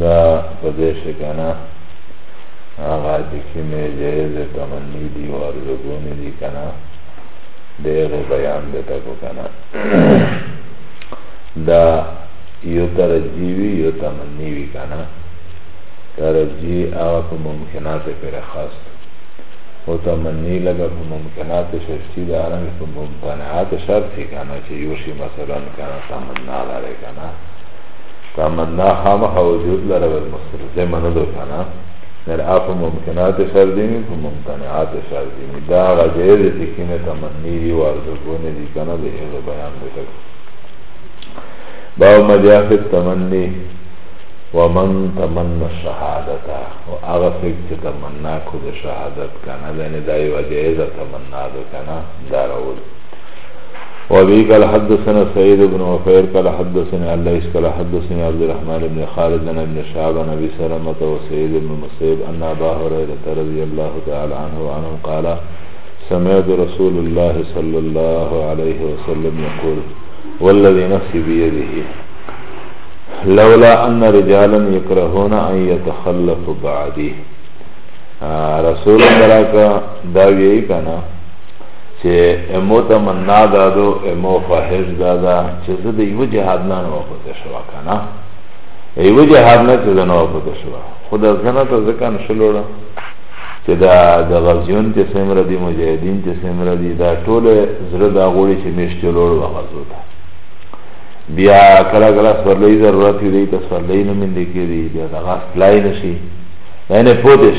دا په دې شي که نه هغه چې کومې جایزې تمني دي او ارزوګونې دي که نه د هغې بیان دی ته کو که نه دا یو ترجی وي یو تمني وي که نه ترجی هغه په ممکناتو پورې خاص او تمني لکه په ممکناتو شرطي ده هرنګه په ممتنعاتو شرط وي که نه چې یو شي مثلا که نه تمنا لرې که نه تمنا خامخا وجود لره بل مستلزمه نه ده که نه نر آ په ممکنات سر دي په ممتنعات سر دي دا هغه ځای دی چې کومې تمني دي او ارزوګونې دي که نه د هغې بیان دی شک باب ما جاء في التمني ومن تمنى الشهادت او هغه څوک چې تمنا کو د شهادت که نه یعنې دا یوه جایزه تمنا ده که نه دا راولي وابي قال حدثنا سعيد بن وفير قال حدثنا الليث قال حدثنا عبد الرحمن بن خالد بن ابن شعب عن ابي سلمة وسعيد بن مصيب ان ابا هريرة رضي الله تعالى عنه وعنه قال سمعت رسول الله صلى الله عليه وسلم يقول والذي نفسي بيده لولا ان رجالا يكرهون ان يتخلفوا بعدي آه، رسول الله کا داوی کنا چه امو تمنا دادو امو خواهش دادا چه زده ایو جهاد نا نو پته شوا کنا ایو جهاد نا چه زنو پته شوا خود از زنه تا زکان شلوڑا چه دا دا غزیون چه سمرا دی مجاهدین چه سمرا دی دا طول زره دا غوڑی چه میش چلوڑ و غزو دا بیا کلا کلا سورلی ضرورت دی تا سورلی نمینده که دی بیا دا غاست لای نشی یعنی پوتش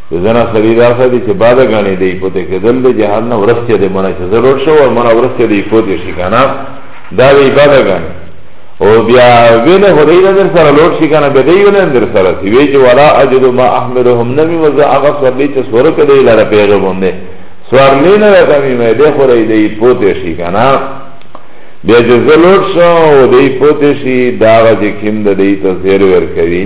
زنا سړی دا سړی چې بعد غاڼې دی پته کېدل د جهان نه ورسته دی مړ شي ضرور شو او مړ ورسته دی پته شي کنه دا وی بعد غاڼې او بیا وینه هدی نه در سره لوټ شي کنه به دی وینه در سره سی وی چې ولا اجد ما احملهم نمی وزا هغه سره دی چې سورک دی لاره پیغه باندې سوار لینه راځي مې دی خو دی پته شي کنه بیا چې زلوټ شو او دی پته شي دا غږی کیم د دی ته زیر ور کوي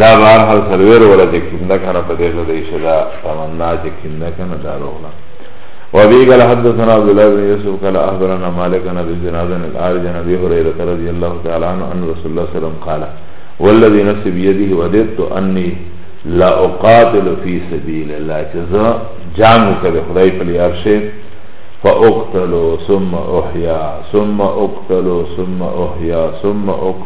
دا بار حال سلویر ولا چه کم دا کنا پا دیخ دا ایشه دا تمنا چه کم دا کنا دا روغلا وابي قال حدثنا عبد الله بن يوسف قال اخبرنا مالك عن ابي زناد عن الارج عن ابي هريره رضي الله تعالى عنه ان رسول الله صلى الله عليه وسلم قال والذي نفسي بيده وددت اني لا اقاتل في سبيل الله جزا جانو كده خدای په لار شي فاقتلوا ثم احيا ثم اقتلوا ثم احيا ثم اقتلوا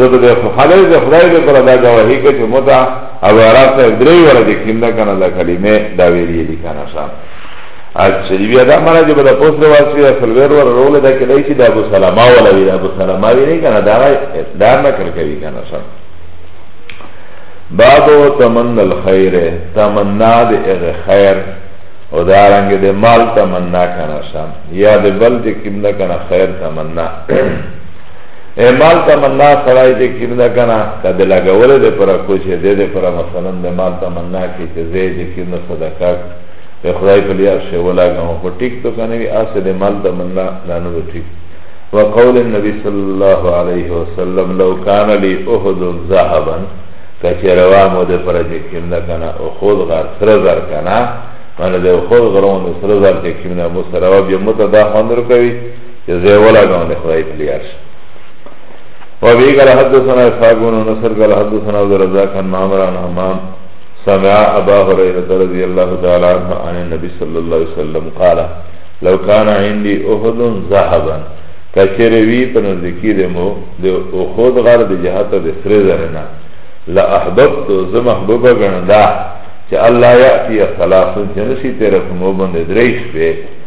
ځکه د خلای د خدای د پر دا گواهی کې چې متا او عرب ته درې وړه د کیندا کنه د کلمه دا ویلې دي کنه صاحب اچھا دی بیا دا مرا جب دا پوست واسی دا سلویر ور رول دا کدای چی دا ابو سلمہ ولا وی دا ابو سلمہ وی نہیں کنا دا دا نکل کوي کنا صاحب بابو تمن الخير تمنا د اغ خیر او دارنګ د مال تمنا کنا صاحب یا د بل د کیم نه کنا خیر تمنا مال تمنا سړای چې کینده کنه کده لګول دې پر کوچ دې دې پر مثلا د مال تمنا کې چې زه دې کینده صدقه په خدای په لار شی ولاګم په ټیک تو کنه وی اسه دې مال تمنا لانو ټیک وقول النبي صلى الله عليه وسلم لو كان لي احد ذهبا کچروا مو دې پر دې کینده کنه او خود غر سره زر کنه مانه دې خود غرون سره زر دې کینده مو سره بیا متدا خوندر کوي زیولا گاون ده خدای پلیار شد وابی قال حدثنا اسحاق بن نصر قال حدثنا عبد الرزاق عن معمر عن حمام سمع ابا هريره رضي الله تعالى عنه عن النبي صلى الله عليه وسلم قال لو كان عندي احد ذهبا کچره وی په نزدیکی د مو د احد غر د جهات د سره زرنا لا احببت ز محبوب غندا چې الله یاتی ثلاث جنسی تیر په مو باندې دریش به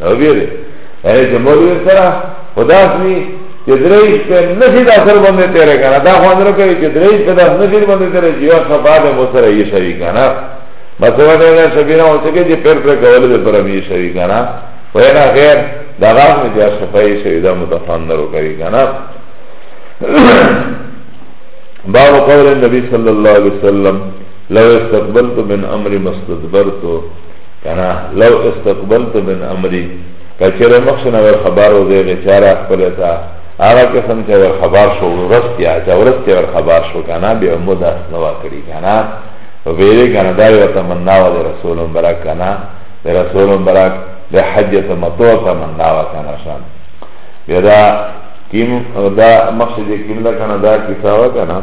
او بیره یعنی چه مولوی سرا خداس می چه دریش پی نشید اثر بنده تیره کنا دا خواندرو کبی چه دریش پی داس نشید بنده تیره چه یوش خفاد مصر ای شوی کنا بس وقت اینا شبینا ہو سکے چه پر پر کولو دی پر امی شوی کنا و اینا خیر دا غاز می چه شفای شوی دا متفاندرو کبی کنا باب قول النبی صلی اللہ علیہ وسلم لو استقبلت من امر مستدبرتو کنا لو استقبلت من امری کچره مخشن ور خبر و دیغه چاره اخبر تا آغا قسم چه ور خبر شو ورستیا چه ورستیا ور خبر شو کنا بی عمود اس نوا کری کنا و بیره کنا داری و تمنا و دی رسول مبرک کنا دی رسول مبرک دی حجت مطوع تمنا و کنا شان بیدا کیم دا مخشد کیم دا کنا دا کساوه کنا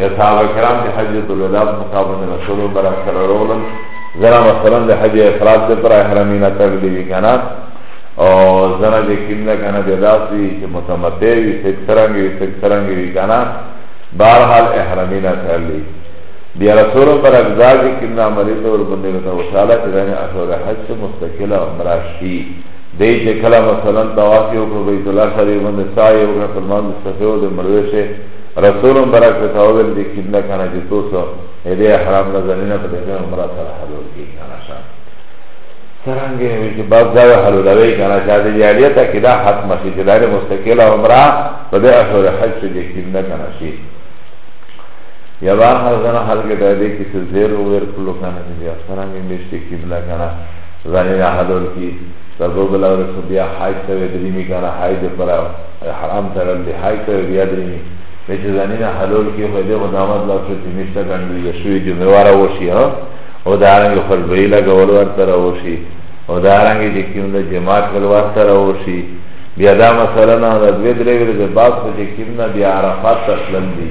یا صحابه کرام چې حجۃ الوداع مصاب د رسول مبارک سره راولل زرا مثلا د حج افراد ته پر احرامی نه تړل دي کنه او زرا د کینه کنه د داسي چې متمتع وي څنګه وي څنګه وي کنه بهر حال احرامی نه تړل دي بیا رسول مبارک ځاګ کینه عملی تور باندې ته وصاله چې دغه اصل حج مستقله عمره شي دی چې کله مثلا طواف یو کو بیت الله شریف باندې سعی وکړ فرمان د صفه او د مروه رسول مبارک ته ویل دي کیم نه کنه چې توسو دې حرام نه زمينه په دې عمره سره حلول کی کنه شان څنګه وی چې باز دا حلول وی کنه چې دې یاري ته کدا حق مشي چې دار مستقله عمره په دې اشور حج کې کیم نه کنه شي یا بار هر زنه حل کې دې کې څه زیر وغیر کلو کنه چې بیا څنګه مشته کیم نه کنه زنه حلول کی تزوج لور سبیا حج ته دې می کنه حج پر حرام تړل دی های که بیا درینی به چې ځانینه حلول کې خو دې غدامت لا څه چې مشته ګڼل یا شوی ذمہوار وشي ها او دا رنګ خپل وی لګول ورته راوشي او دا رنګ چې کوم د جماعت ول ورته راوشي بیا دا مثلا نه د دوی درې ورځې د بعد په چې کوم نه بیا عرفات تسلم دي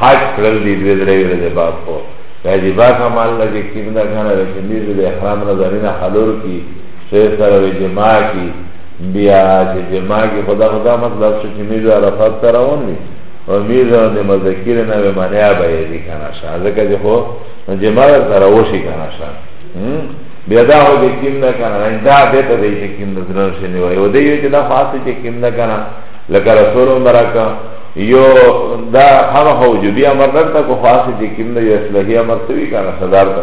حج کړل دي دوی درې ورځې د بعد په بیا دې با کمال نه چې کوم نه غنه د احرام نه ځانینه حلول کې سره سره جماعت کې بیا چې جماع کې خدا خدا مطلب شو چې میز عرفات ته روان وي او میز باندې مذکر نه به منیا به یې دي کنه شه ځکه چې خو جماع ته راوشي کنه شه بیا دا هو چې کیم نه کنه دا به ته دی چې کیم نه درن شي نه وي او دی چې دا خاصه چې کیم نه کنه لکه رسول مبارک یو دا هغه وجودي امر درته کو خاصه چې کیم نه یو اصلي امر ته وی کنه صدر ته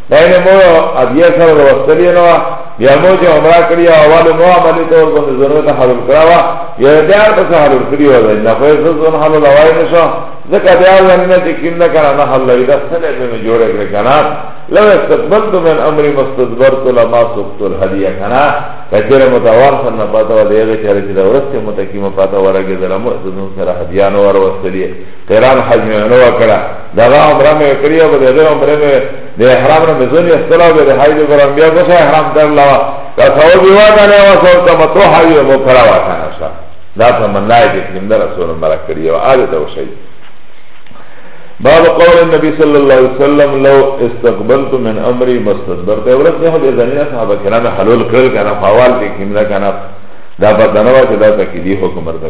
یعنی مو ادیه سره وستلی نو یا مو چې عمره کړی او اول مو عمل ته ور باندې ضرورت حلول کړا وا یا بیا ته حلول کړی و نه خو یې ځون حلول وای نه شو ځکه بیا ونه چې کیم نه کړه نه حل لري دا سره به جوړه کړی کنه لو استقبلت من امر مستدبرت لما سقط الهديه کنه کچره متوار سن نه پاتو دغه چارې چې دا ورسته متکیمه پاتو ورګه درمو ځون سره هدیانو ور وستلی قران حج می نو وکړه دغه عمره می کړی او دغه عمره می د احرام نه مزونی استلا به د حج ګرام بیا به احرام در لا کا سو دی وا کنه وا سو ته متو حج مو کړه وا کنه شا دا ته منای دې نیم در رسول مبارک کړی او اده ته وشي باب قول النبي صلى الله عليه وسلم لو استقبلت من امري مستدبرت اورت نه دې زنینا صحابه کرام حلول کړل کنه فوال دې کیمنا کنه دا په دنوا چې دا تکلیف حکم ورته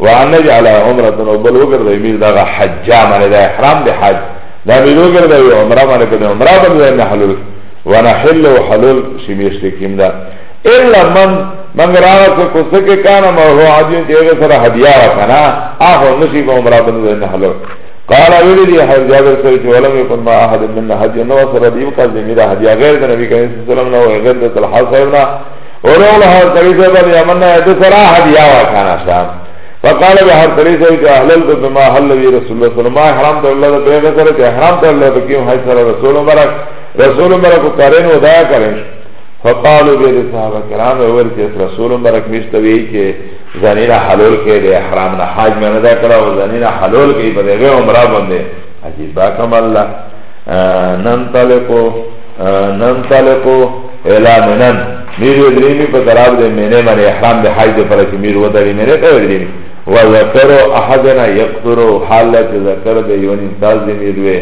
وان نجعل عمره او بل وګرځي میر دا حج معنی دا احرام دی حج دا میر وګرځي عمره معنی کده عمره باندې نه حلول ونحل حلول شي میشته کیم دا الا من مگر هغه څه کو څه کې کان ما هو حج چې هغه سره هدیه وکنا هغه نصیب عمره باندې نه حلول قال ویلی دی حضرت جابر سره چې ولم یکن ما احد من حج نو سره دی وکړ دې میرا حج غیر د نبی کریم صلی الله علیه وسلم نو غیر د طلحه صاحب نه ورول هر کلی سے بل یمن ہے تو سرا حدیہ واکانا شا فقال بے هر کلی سے کہ احلل تو بما حل لبی رسول اللہ صلی اللہ علیہ وسلم احرام تو اللہ تو پیغمبر سر کہ احرام تو اللہ تو کیوں حج سر رسول مرک رسول مرک کو کرن و دایا کرن فقالو بے صحابہ کرام اول کہ رسول مرک مشتا بھی کہ زنینا حلول کے دے احرام نا حاج میں ندا کرا و زنینا حلول کے پا دے عمرہ بندے عجیب باکم اللہ ننطلقو ننطلقو الا منن میر ودریمی په طرف د مینه باندې احرام د حج پر چې میر ودری مینه ته ودریمی و ذکر احدنا یقتر حالت ذکر د یو انسان د میر وې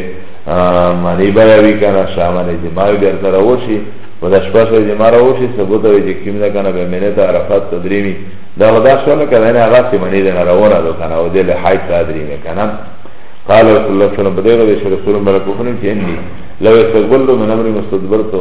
معنی به وی کنه شامل دي ما ډیر تر وشي و د شپه سره جما را وشي ثبوت وي چې کیم نه کنه به مینه ته عرفات تدریمی دا غدا شو نه کنه نه هغه چې منی نه روانه ده کنه او د له حج تدریمی کنه قال رسول الله صلی الله علیه وسلم بدغه رسول الله برکوفن چې اني لو استقبلت من امر مستدبرته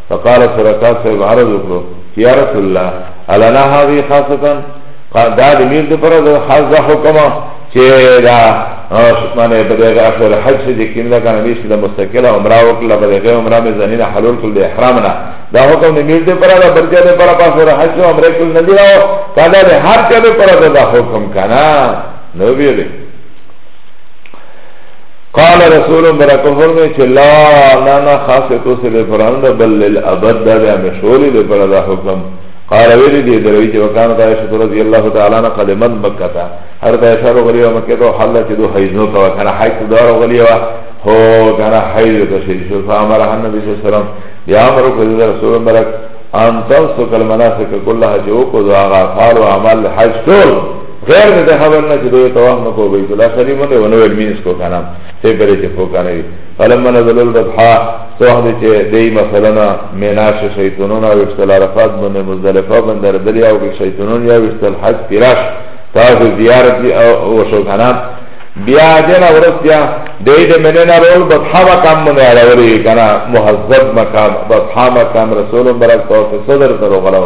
فقال سرکا صاحب عرض وکړو چې یا رسول الله النا هذه خاصتا دا د میر د پر د خاص د حکم چې دا معنی په دغه اخر حج چې کوم دا کنه بیس د مستقله عمره وکړه په دغه عمره مې زنینه حلول کړل د احرام نه دا حکم د میر د پر د برجه د پر پاس ور حج او عمره کول نه دی راو کله د هر چا د پر د حکم کنه نو بیره قال رسول برکو فرمی چه لا نانا خاص تو سے لپران دا بل للعبد دا دا مشولی لپرا دا حکم قال ویلی دی دروی چه وکانت عائشت رضی اللہ تعالی نا قدمت مکہ تا حضرت عائشہ رو غلیو مکہ تو حل چه دو حیزنو کوا کانا حیث دارو غلیو هو کانا حیز تشیر شو فامرح النبی صلی اللہ علیہ وسلم یا امرو کذید رسول برک ان تنسو کل مناسک کلها چه اوکو دو آغا فالو عمل حج طول غیر د خبر نه چې دوی توام نه کو بیت الله شریف نه ونه ول مینس کو کنه ته پرې چې کو کنه وی فلما نزل البحا سوه دې چې دې مثلا میناش شیطانون او استل عرفات باندې مزدلفه باندې دلی او کې شیطانون یا استل حج پیراش تاسو زیارت او شو کنه بیا دې نه ورس بیا دې دې منه نه رول بحا مقام باندې اړوري کنه مهذب مقام بحا مقام رسول برک تو صدر تر غلو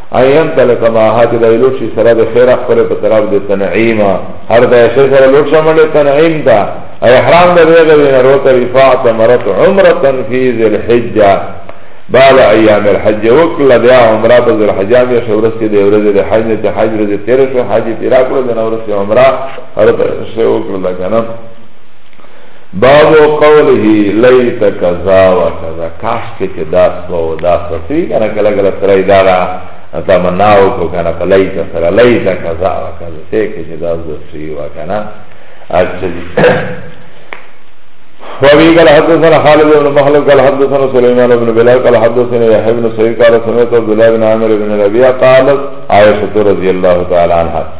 ايام تل کما ها چې دای لوټ شي سره د خیر خپل په طرف د تنعیم هر د شي سره لوټ شي مله تنعیم دا احرام د دغه وینه روته رفاعت مرت عمره فی ذل حجه بال ایام الحج وکړه د عمره په ذل حجه مې شورس کې د ورځې د حج نه حج ورځې 13 شو حج پیرا کړو د نورس عمره هر څه وکړه کنه باب قوله لیت کذا و کذا کاش که چه داس با و داس با سوی کنا کلا کلا سرائی دارا تمناو کو کنا پا لیت سرا لیت کذا و کذا سه که چه داس با سوی و کنا اچھا جی وابي قال حدثنا خالد بن مخلد قال حدثنا سليمان بن بلال قال حدثنا يحيى بن سعيد قال سمعت عبد الله بن عامر بن ربيعه قالت عائشه رضي الله تعالى عنها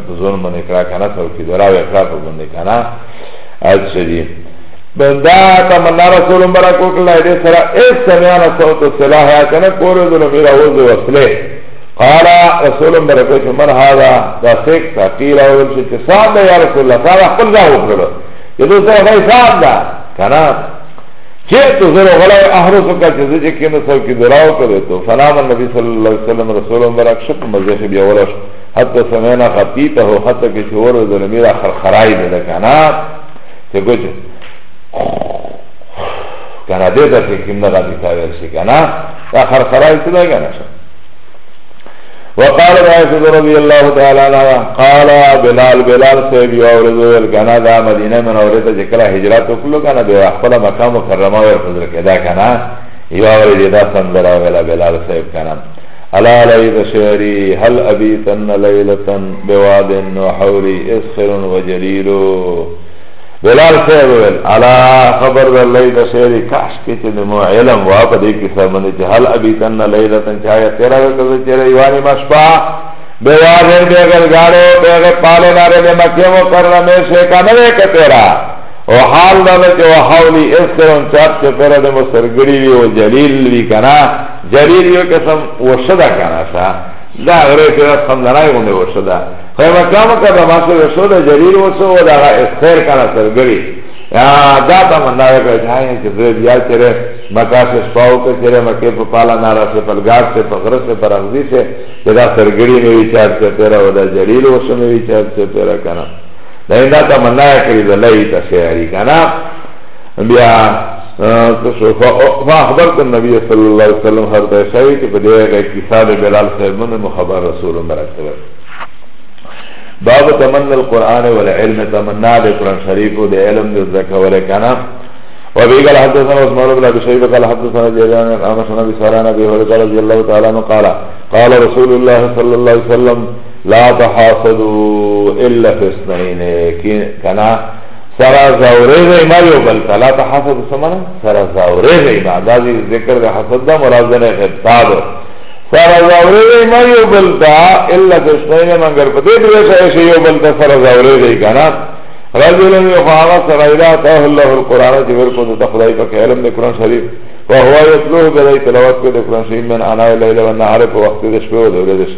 زون بنده کرا کنا سو کی دراو اقرار پر بنده کنا اچھا جی بندا تمنا رسول برا کو کلا دے سرا اس سمیانا صوت سلاح یا کنا کورو دل میرا وز وصلے قال رسول برا کو چمن هذا دا سیک تا قیل اول چی چسان دا یا رسول اللہ صاحب اخبر دا اکرلو یہ دو سرا بھائی صاحب دا کنا چه تو زره غلای احرسو کا چه زجه کنو سو کی دراو کرده تو فنام النبی صلی اللہ علیہ وسلم رسول برا کشت مزیخ بیا ولش حتی سمینا خطیته حتی که شور و ظلمی را خرخرائی دیده کنا چه کچھ کنا دیده که کم نگا دیتا ویسی کنا را خرخرائی تدا کنا شا وقال رائسد رضی اللہ تعالی عنہ قال بلال بلال سیبی وورد ویل کنا دا مدینه من ورده چه کلا حجرات اکلو کنا بی اخفل مقام و کرماوی خضر کدا کنا یو ورده دا سندر ویلا بلال سیب کنا الا ليت شعري هل ابيتن ليله بواد وحوري اسخر وجليل بلال صاحب ویل الا خبر در ليت شعري کاش کې چې د مو علم وا په دې کې سره باندې چې هل ابيتن ليله چا یا تیرا وکړه چې ریوانی مشپا بواد بغیر غاړو بغیر پالو ناره د مکه مو کرنا مې شه کنه کې تیرا او حال دا چې وحولي اسخر چاپ چې پر د مو سرګړي وي او جليل وي کنه جریر یو قسم وشده کنه شا دا غره که دست خندنای گونه وشده خوی مکام که دا ماسو وشده جریر وشو و دا غا اسخیر کنه سرگری دا تا من ناوی که جهایی چه زوی بیال چره مکا سے سپاو که چره مکی پا پالا نارا سے پا گار سے پا غر سے پا رغزی سے چه دا سرگری نوی چار چه پیرا و دا جریر وشو نوی چار چه پیرا کنه دا این دا تا من ناوی که دا لئی تا شعری کنه بیا فاخبرت النبی صلی اللہ علیہ وسلم هر ته شوی چې په دې کې کیسه د بلال صاحب باندې مخبر رسول مرتبه باب تمنى القرآن والعلم تمنى القرآن شريف و ده علم ده ذكا ولكنا وابي قال حدثنا عثمان بن ابي شيبه قال حدثنا جيران عن سنة ابي سران ابي هريره رضي الله تعالى عنه قال قال رسول الله صلى الله عليه وسلم لا تحاسدوا الا في اثنين كنا سرا زوره غی ما یو بل فلا تحسد سمنا سرا زوره غی ما دا دی ذکر دا حسد دا مراد دن غبتاد سرا زوره غی ما یو بل دا الا دشتین منگر پتی دویش ایشی یو بل دا سرا زوره غی کنا رجل یخوانا سرا ادا تاه اللہ القرآن چی ورکو دا خدای پاک علم دی قرآن شریف وهو یتلوه بدای تلاوت کو دا قرآن شریف من آنائی لیل و نهار پا وقت دشپو دا ورزش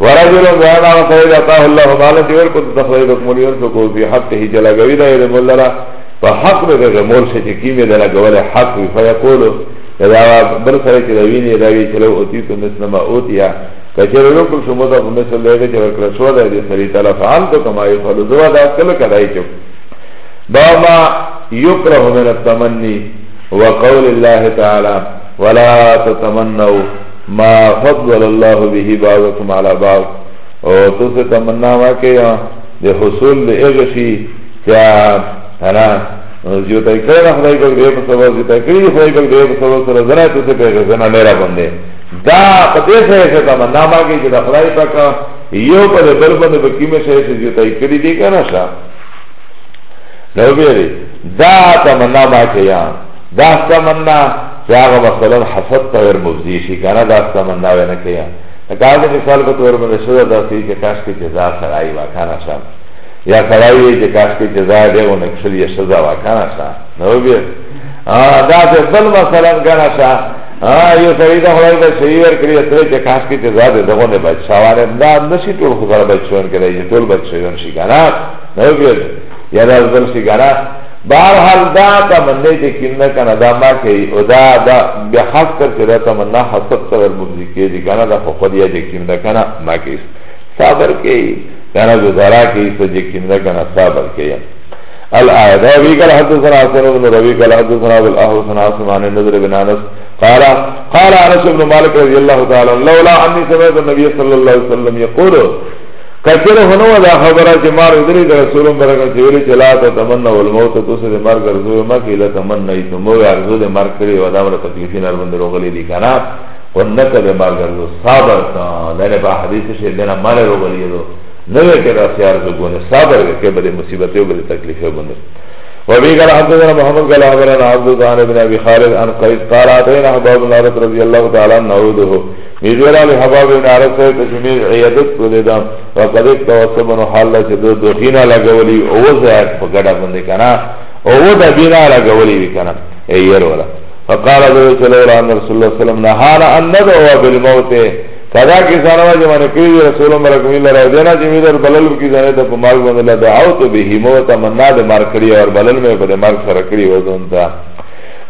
ورجل دویم آغا سره دا تاه اللہ مالا چه ورکو تخوی دک مولی ورسکو فی حق هی چلا گوی دا اید مولا را پا حق بے بے مول سے چه کیمی دلا گوال حق وی فیقولو دا بر سره چه دوینی داوی چلو اوتی تو مثل ما اوتیا کچر رکل شما دا پا مثل لیده چه ورکل شو دا دی سری تالا فعال تو کما یفعلو دوا دا کل کدائی چو دا ما یکره من التمنی وقول الله تعالی ولا تتمنوا ما فضل الله به بعضكم على بعض او تو سے تمنا وا کہ دے حصول دے اغشی چا انا جو تای کړه نه خدای ګل دې په سبا دې تای کړی خدای ګل دې په سبا سره زنا ته څه پیغه زنا نه را باندې دا په دې سره چې دا منا ماګي چې دا خدای پاک یو په بل باندې په کیمه شي چې جو تای کړی دې کنه شا نو به دا تمنا ما کیا دا استمنا چه آغا مثلا حسد تا ور مفضی شی کانا دا استمنا وی نکیا لکه آغا مثال په تور من شده دا سی چه کاش که جزا سرائی و کانا شا یا سرائی وی چه کاش که جزا دیو نکشل یا شده و کانا شا نو بیر دا سی بل مثلا کانا شا یو سری دا خدای دا شئی ور کری اتره چه کاش که جزا دی دغو نه بچ شوانه دا نشی طول خسر بچ شون کلی طول بچ شون شی کانا نو بیر یا دا زبل شی کانا بارحال دا تمنه چې کیم نه کنه دا ما کوي او دا دا بیا خاص کر چې دا تمنا حسب سره مبزي کېږي کنه دا خو خو دې کیم نه کنه ما کوي صبر کوي کنه گزارا کوي څه چې کیم نه کنه صبر کوي الآية ده وی قال حدثنا حسن بن ربي قال حدثنا ابو الاحوص بن عاصم عن النضر بن انس قال قال انس بن مالك رضي الله تعالى لولا اني سمعت النبي صلى الله عليه وسلم يقول کچره هنو دا خبره چې مار ودري د رسول برګ چې ویلي چې لا ته تمنا ول موت تو سه مار ګرځو ما کې لا تمنا ای ته مو ارزو د مار کړی و دا مر تکلیفي نار باندې روغلي دي کنه و نه ته د مار ګرځو صبر تا دا په حدیث شې دنه مال روغلي دو نه وې کې راس یار زو ګونه صبر کې به مصیبت او به تکلیف باندې وبي قال حدثنا محمد قال حدثنا عبد الله بن ابي خالد عن قيس قال اتينا ابو بكر رضي الله تعالى عنه میزیرا لی حباب ابن عرب صاحب ته جمعی عیادت کولې دا وقد توسب نو حال لا چې د دوخینا لګولې او زه په ګډه باندې کنه او دا بینا لګولې وکنه اییر ولا فقال ذو صلی الله علیه رسول الله صلی الله علیه وسلم نهانا ان ندعو بالموت کدا کی سانوا جی معنی کئی رسول اللہ رکمی اللہ رہا دینا جی میدر بلل کی زانے تا پا مارک بند اللہ دعاو تو بی ہی موتا مننا دے مارک کری اور بلل میں پا دے مارک سرکری وزن تا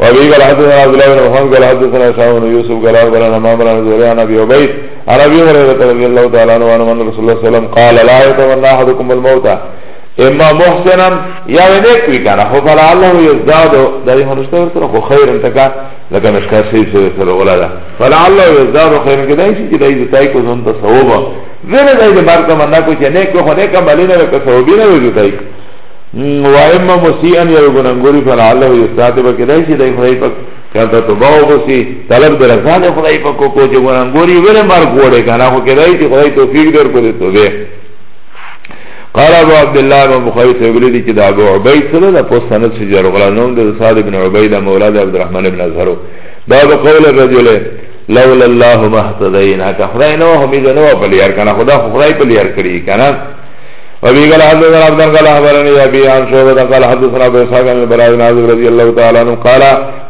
وابي قال حدثنا عبد الله بن محمد قال حدثنا شام بن يوسف قال اخبرنا مامر عن زهري عن ابي عبيد عن ابي هريره رضي الله تعالى عنه ان رسول الله صلى الله عليه وسلم قال لا يتمنى احدكم الموت اما محسنا یا نیک وی کنه خو فلا الله یزداد د دې هنشته ورته خو خیر انتکا لکه مشکا سی سره سره ولا ده فلا الله یزداد خیر کې دای شي چې دای دې تای کو زون ته ثواب زنه دای دې بار ته مننه کو چې نیک خو نیک عملونه کو ثواب نه وي دای و اما مسیئا یو گننگوری فلعله یستاتی با کدای شی دای خدای پاک چرتا توباو بسی طلب در رسان خدای پاک کو چه گننگوری ولی مرگ وڑه کنا خو کدای شی خدای توفیق در کو دی توبه قال ابو عبد الله امام بخاری سے بلی دی چه ابو عبید صلی اللہ پوست سند سے جارو غلا نوم دی سعد ابن عبید مولاد عبد الرحمن ابن اظهرو باب قول الرجل لولا الله ما اهتدینا که خدای نو همیده نو پلیار کنا خدا خدای پلیار کری کنا وبي قال حدثنا عبد قال اخبرني ابي عن شعبة قال حدثنا ابو اسحاق عن البراء بن عازب رضي الله تعالى عنه قال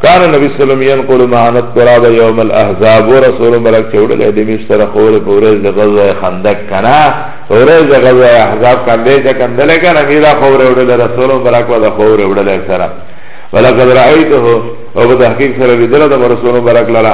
كان النبي صلى الله عليه وسلم ينقل معنا التراب يوم الاحزاب ورسول مبارك چوڑل ہے دمیش سر خور پورز غزوہ خندق کنا پورز غزوہ احزاب کان دے چا کندل کنا میرا خور اڑل رسول مبارک و خور اڑل سر ولقد رأيته وبتحقيق سر بدل رسول مبارک لرا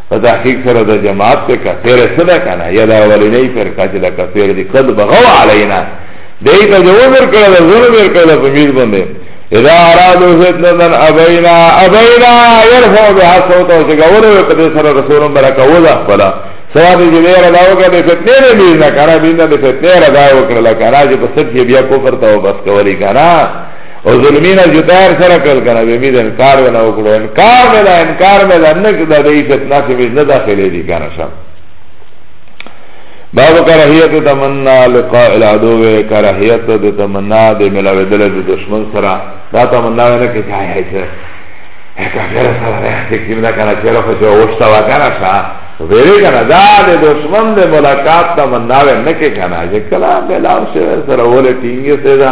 په تحقیق سره دا جماعت ته کفیر صدا کنه یا دا ولینی پر کاچ دا کفیر دی قد بغو علینا دی ته جو ور کړه دا زور ور کړه په میز باندې اذا ارادو فتنتن ابینا ابینا یرفو بها صوتو چه گورو په دې سره رسول برکه وځه خپل سوا دې دې را داو کړه دې فتنه نه میز نه کړه دې نه دې فتنه را داو کړه لکه راځي په سچ بیا کفر ته وبس کولی کړه او ظلمی نه جتار سره کل کنه به مید انکار ونا وکړو انکار مې دا انکار مې دا نه کدا دې فتنه کې مې نه داخلي دي کنه شم باب کرهیت تمنا لقاء العدو کرهیت د تمنا د ملاوی دل د دشمن سره دا تمنا نه کې ځای هي چې کافر سره راځي کې مدا کنه چې راځي چې اوستا وکړه شا ویری کنه دا د دشمن د ملاقات تمنا نه کې کنه چې کلا ملاو سره ولې ټینګه سره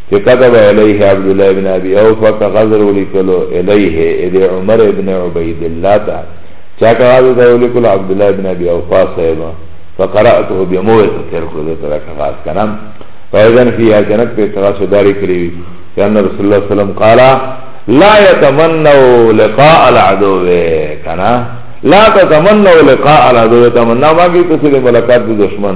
چه کتب الیه عبدالله ابن ابی اوفا که غزر ولیکلو الیه الی عمر ابن عبید اللہ تا چه که غزر تا ولیکلو عبدالله ابن ابی اوفا صحبا فقرأته بموت تیر کرو دیتا دا که غاز کنم فایدن فیها جنت پی تغاس داری کریوی چه ان رسول اللہ سلم قالا لا يتمنو لقاء العدو کنا لا تتمنو لقاء العدو تمنا مانگی تسلی ملاقات دو دشمن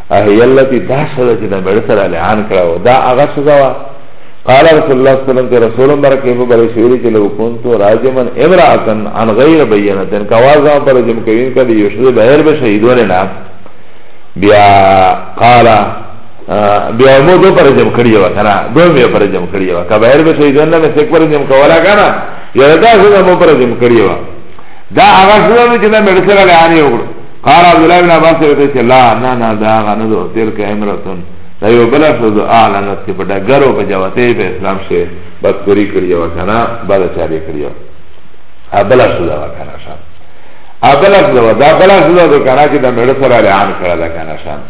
اهي التي دا شده چه دا مړه سره لعان کړه و دا اغا شده و قال رسول الله صلی اللہ علیہ وسلم چه رسول مبارک ایمو بلی شویلی چه لو کنتو راجمن امراتن عن غیر بینتن کوازا پر رجم کوین که دی یوشده بغیر بشهیدون نا بیا قال بیا مو دو پر رجم کریه و کنا دو میو پر رجم کریه و که بغیر بشهیدون نا مسک پر رجم کولا کنا یا دا شده مو پر رجم کریه و دا اغا شده چه دا مڑسر علی آنی اگرو قال عبد الله بن عباس ویته چې لا نه نه دا غنه دو تلک امرتون دا یو بل شذ اعلنت چې په ډګرو په جوته په اسلام شي بس کوری کړی و کنه بل چاري کړی ابل شذ و کنه شان ابل شذ و دا بل شذ و کنه چې دا مړ سره اعلان کړل کنه شان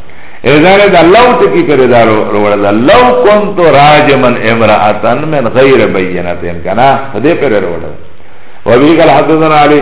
ازاره دا لو ته کی کړی دا وروړه دا لو كنت راجمن امراتن من غیر بینتن کنه دې پر وروړه وبه قال حدثنا علی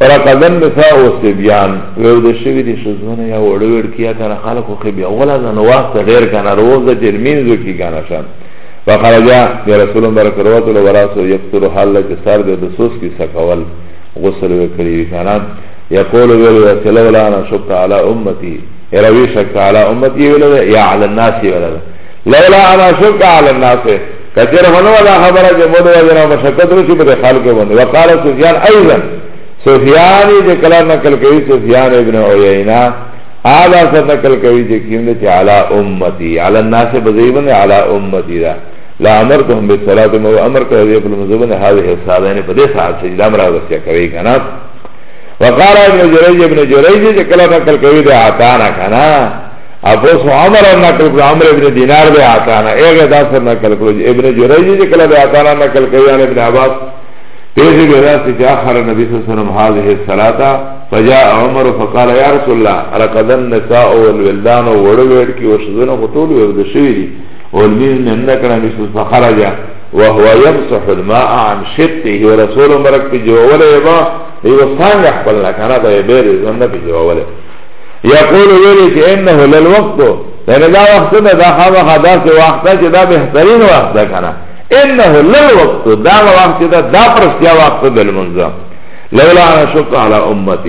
فرقدن نساء او سبیان ویو د شوی دی شزونه یا وړو وړ کیا کنه خلکو خې بیا ولا د نواخت ډیر کنه روز د ترمین زو کی کنه شان فخرجا دی رسول برک روات له وراسو یقتر حال چې سر د سوس کی سکول غسل وکړي کنه یقول ویل صلی الله علیه شک علی امتی اروی شک علی امتی ویل یا علی الناس ویل لولا انا شک علی الناس کچر منو دا خبره چې مدو وجنا مشکت روشی پر خلق بند وقال سفیان ایضا سفیانی چه کلا نکل کوي سفیان ابن عیینا آلا سر نکل کوي چه کیم ده چه علا امتی علا الناس بزیبن علا امتی ده لا امرتهم بالصلاه مو امر کوي دی په مزبن هذه الصلاه نه په دې ساعت چې لام را وسیا کوي کنه وقال ابن جريج ابن جريج چې کله نقل کوي د عطانا کنه اپوس عمر نقل کړ عمر ابن دینار به عطانا ایغه داس نقل کړ ابن جریج چې کله به عطانا نقل کړ یعنی ابن عباس پیږي به داس چې اخر نبی صلی الله علیه وسلم هذه الصلاه فجاء عمر فقال يا رسول الله رقد النساء والولدان وړوړ کی وشذونه قتول یو د شوی دي ولمین نه نکړه نبی صلی الله خرج وهو يمسح الماء عن شقه ورسول مرک په جوړه یبا یو څنګه خپل نه کنه به به ځنه په جوړه یقول ویلی چه انه للوقتو یعنی دا وقت ده دا خامه خدا سه وقت ده چه دا بهترین وقت ده کنه انه للوقتو دا وقت ده دا پرستیا وقت ده لمنزا لولا انا شک على امتی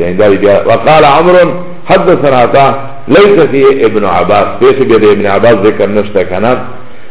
یعنی دا بیا وقال عمر حدثنا تا لیس فی ابن عباس پیش بید ابن عباس ذکر نشتا کنه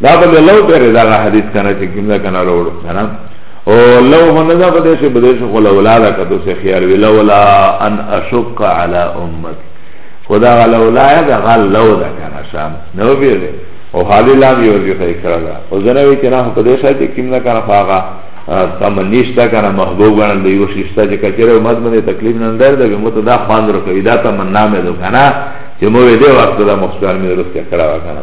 دا په لو پر دا حدیث کنه چې کوم دا کنه وروړو کنه او لو هو نه دا په دې چې په دې شو خو لولا دا کته سه خیال وی لولا ان اشق علی امت خدا لولا دا غل لو دا کنه شام نو بیره او حالی لام یو دی خی کرا دا او زنه وی کنه په دې شای چې کوم دا کنه فاغا تم نشتا کنه محبوب غنل دی یو شیشتا چې کچره امت باندې تکلیف نه اندر دا به مت دا خواند رو کوي دا تمنا مې دو کنه چې مو دې وخت دا مخصوص مې درست کړه کنه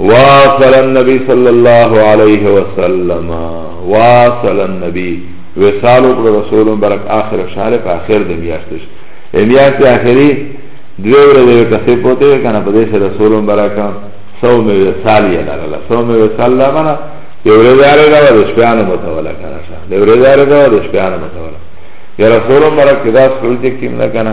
واصل النبی صلی الله علیه وسلم واصل النبی وصال وکړ رسول مبارک آخر شهر په آخر د میاشتش میاشت آخری دوی ورځې ته څه پوتې کنه په دې سره رسول مبارک صوم وصال یې لرله صوم وصال لا معنا یو ورځې اړه دا د شپانو متولا کنه شه د ورځې اړه دا د شپانو متولا یا رسول مبارک دا سولته کیم نه کنه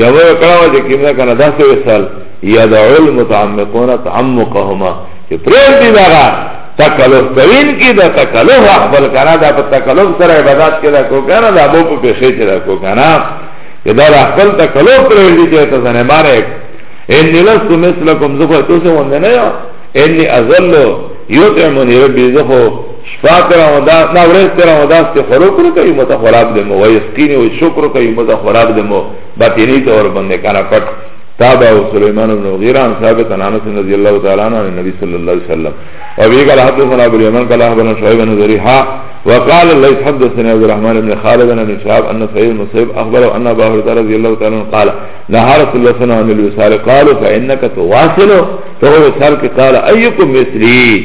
یا مو کړه و چې کیمه کنه داسې وسال یدعو المتعمقون تعمقهما چې پرېږ دی دغه تکلف کوین کی دا تکلف اخبر کنه دا په تکلف سره عبادت کې دا کو کنه دا بو په پیښې چې دا کو کنه چې دا خپل تکلف پرېږ دی چې ته نه مارې ان لست مثلکم زخه تاسو ونه نه یو انی ازلو یطعمنی ربی زخو شپا تیرا و دا نا وریز تیرا و داست خروک رو کئی متا خراب دے مو ویسقینی و شکر کئی متا خراب دے مو باطینی طور بندے کانا پٹ تابع سليمان بن مغيرة عن ثابت عن انس رضي الله تعالى عنه عن النبي صلى الله عليه وسلم وفي قال حدثنا ابو اليمن قال اخبرنا شعيب بن زريحة وقال ليس حدثنا عبد الرحمن بن خالد بن شهاب ان سعيد بن مسيب اخبره ان ابا هريره رضي الله تعالى عنه قال نهى رسول الله صلى الله عليه وسلم قالوا فانك تواصل فهو سالك قال ايكم مثلي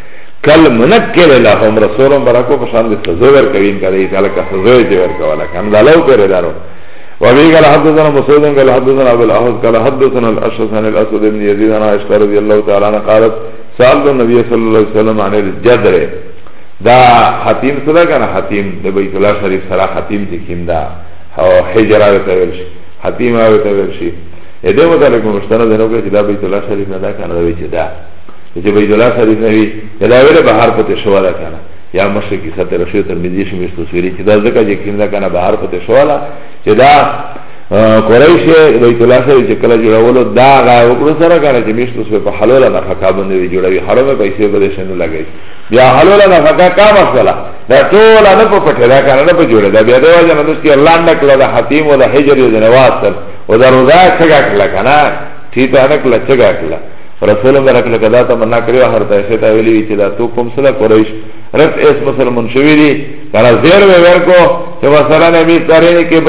کل منکر لهم رسول برکو پشان دې سزا ورکوي ان کله کله کا سزا دې ورکواله کم دالو پر دارو وابي قال حدثنا مسعود قال حدثنا ابو الاحوص قال حدثنا الاشعث عن الاسود بن يزيد عن عائشه رضي الله تعالى عنها قالت سالت النبي صلى الله عليه وسلم عن الجدر دا حتیم صدا کنه حتیم د بیت الله شریف سره حتیم چې کیم دا او حجره ته ویل شي حتیم او ته ویل شي اده متعلق مشتنه ده نو کې دا بیت الله شریف نه دا کنه دا چې دا چې بيت الله شریف نه وي دا ویله بهر پته شو ده کنه یا مشه کی ساتره شو تر مزي شي مستو سوري چې دا ځکه چې کیندا کنه بهر پته شو ده چې دا قریش بیت الله سره چې کله جوړولو دا غا وکړو سره کنه چې مشتو سره په حلول نه فقا باندې وی جوړوي حرامه پیسې بده شنو لګي بیا حلول نه فقا کا مسله دا ټول نه په پټه دا کنه نه په جوړه دا بیا دا وجه نه چې الله نه کړه دا حتیم او دا حجر او دا نواز او دا روزا څنګه کړه کنه ټیټه نه کړه څنګه کړه رسول مبارک لکه دا تمنا کړی و هر طایفه ته ویلی وي چې دا تو کوم سره قریش رت ایس مسلمان شوي دي کنه زیر به ورکو چې مثلا نبی کریم کې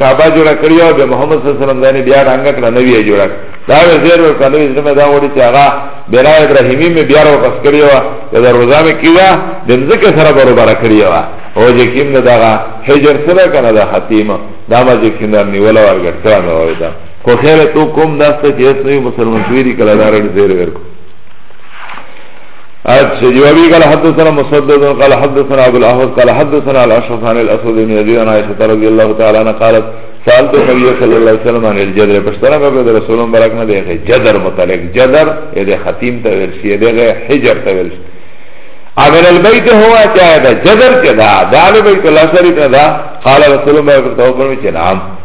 کعبه جوړه کړی او به محمد صلی الله علیه وسلم باندې بیا رنګ کړه نبی یې جوړه دا به زیر ورکو نبی زمه دا وړي چې هغه بنا ابراهیمی می بیا ورو پس کړی و د دروازه می کیوا د ځکه سره برابر کړی و او چې کیم دا حجر سره کنه دا حتیمه دا ما چې کیم نیول ورګټ کړم وای دا خو خیر تو کوم داسته چې اس نوی مسلمان شوی دی کله دارن زیر ورکو اچھا جوابی قال حدثنا مسدد قال حدثنا ابو الاحوص قال حدثنا الاشرف عن الاسود بن يزيد عن عائشة رضي الله تعالى عنها قالت سالت النبي صلى الله عليه وسلم عن الجدر پشتنا بابد رسول الله برک نه دیکھے جدر متعلق جدر اده ختیم تاویل شی اده حجر تاویل شی عمل البيت هو چاہے دا جدر چدا دا البيت اللہ شریف دا قال رسول الله برک تاویل شی نعم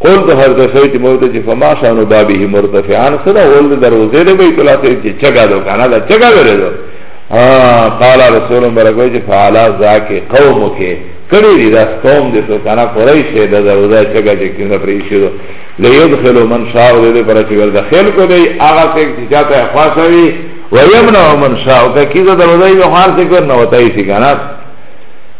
قلت هر دفعت مرده چه فما شانو بابه مرتفعان صدا ولد در وزیر بیت اللہ سید چه چگا دو کانا دا چگا بره دو قال رسول برکوی چه فعلا ذاک قومو که کړی دی دا قوم دې سو کنه قریش دې دا زودا چګه چې کینه پریش دو ليدخل من شاء دې پر چې ور داخل کو دی هغه څوک چې چاته خاصوي ويمنع من شاء او کیزه دروازه یې خار څه کړنه وتاي شي کنه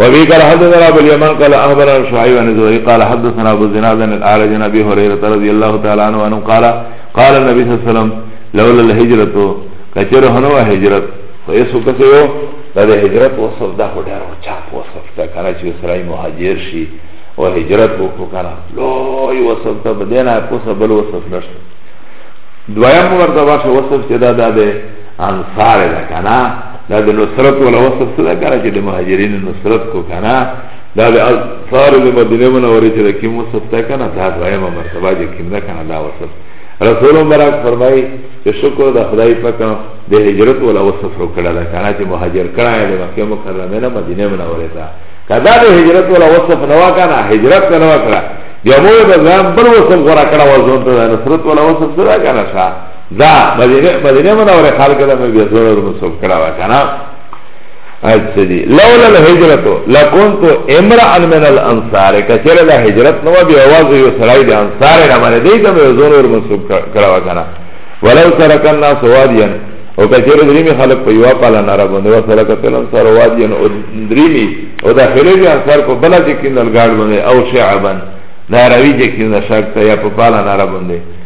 وفي قال حدثنا ابو اليمن قال اخبرنا شعيب بن زهري قال حدثنا ابو زناد بن الاعرج عن ابي هريره رضي الله تعالى عنه انه قال قال النبي صلى الله عليه وسلم لولا الهجره كثير هنو هجرت فيسو كثير دا د هجرت وصف دا خو ډېر چاپ وصف ده کنه چې سړی مهاجر شي او هجرت وکړو کنه لوی وصف ده بده نه کوسه بل وصف نشته دویم مرتبه شو وصف چې دا د انصار ده کنه دا د نصرت ولا وصف څه ده کنه چې د مهاجرین نصرت کو کنه دا د انصار د مدینه منورې چې د کوم وصف ده کنه دا دویمه مرتبه چې کوم ده کنه دا وصف رسول مبارک فرمایي چې شکر د خدای پاک د هجرت ولا وصف وکړه دا کنه چې مهاجر کړه د مکه مکرمه نه مدینه منورې ته کدا د هجرت ولا وصف نه وکړه هجرت نه وکړه بیا مو د ځان بل وصف غوړه کړه وځون ته نصرت ولا وصف سره کنه دا مدینه منوره خلق دا می بیا زور مسول کړه وا کنه اچھا جی لولا الهجرت لکنت امرا من الانصار کچر لا هجرت نو بیا आवाज یو سړی د انصار نه باندې دی دا می زور مسول کړه وا کنه ولو ترک الناس وادیا او کچر دریمی خلق په یو پالا نارا باندې و سره کتل انصار وادیا او دریمی او داخله بیا انصار په بلا کې کیندل ګاډ باندې او شعبن دا روی چې کیندل شک ته یا په پالا نارا باندې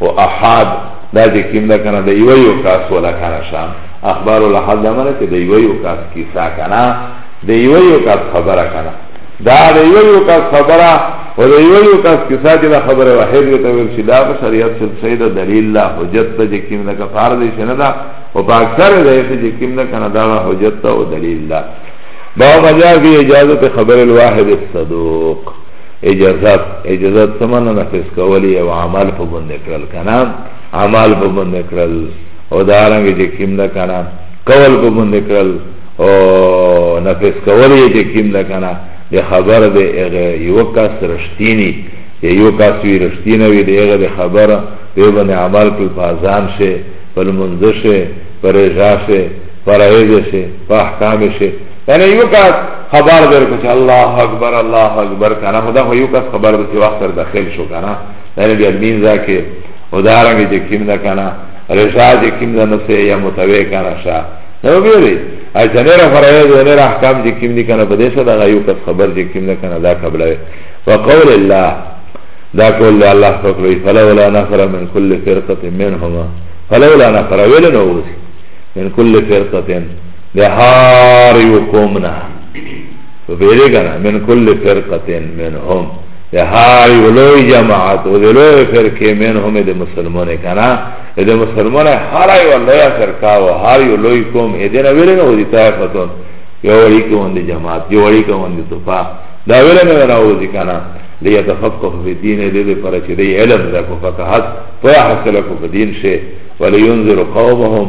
و احاد دا چې کیم دا کنه دا یو یو کاس ولا کنه شا اخبار الاحاد دا منه چې دا یو یو کاس کیسا کنه دا یو یو کاس خبره کنه دا دا یو یو کاس خبره و دا یو یو کاس کیسا چې دا خبره واحد وي ته ویل شي دا په شریعت سره سید دلیل لا حجت ته چې کیم دا کفار دی شنه دا او په اکثر دی چې کیم دا کنه دا حجت ته او دلیل لا باب جاء في اجازه خبر الواحد الصدوق اجازت اجازت سمانه نفس کولی او عمل په بند کړل کنه عمل په بند کړل او دارنګ چې کیم ده کنه قول په بند کړل او نفس کولی چې کیم ده کنه د خبر د هغه یو کس رښتینی یو کس وی رښتینی وی د هغه د خبر په باندې عمل کول په ځان شي په منځ شي پر رضا شي پر عیز شي په احکام شي یعنی یو کس خبر در کچ الله اکبر الله اکبر کنه خدا خو یو کس خبر در چې وخت در داخل شو کنه یعنی بیا مینځه کې او دارنګ چې کیم ده کنه رضا چې کیم ده نو سه یا متوي کنه شا نو بیری اچھا نه را فرایز نه را احکام چې کیم دي کنه په دې سره دا یو کس خبر چې کیم ده کنه دا قبل وي وقول الله دا قول الله فقلی فلولا نفر من كل فرقه منهما فلولا نفر ولنو من كل فرقه ده هار یو قوم نه ویلی کنه من کل فرقتین من هم ده هار یو لوی جماعت و ده لوی فرقه من هم ده مسلمان کنه ده مسلمان هار یو لوی فرقه و هار یو لوی قوم ده نه ویلی کنه ده طایفتون یو ولی کون ده جماعت یو ولی کون ده صفا ده ویلی نه ویلی او ده کنه ليتفقه في الدين لذي فرشده علم ذاك فقهات فيحصلك في الدين شيء ولينذر قومهم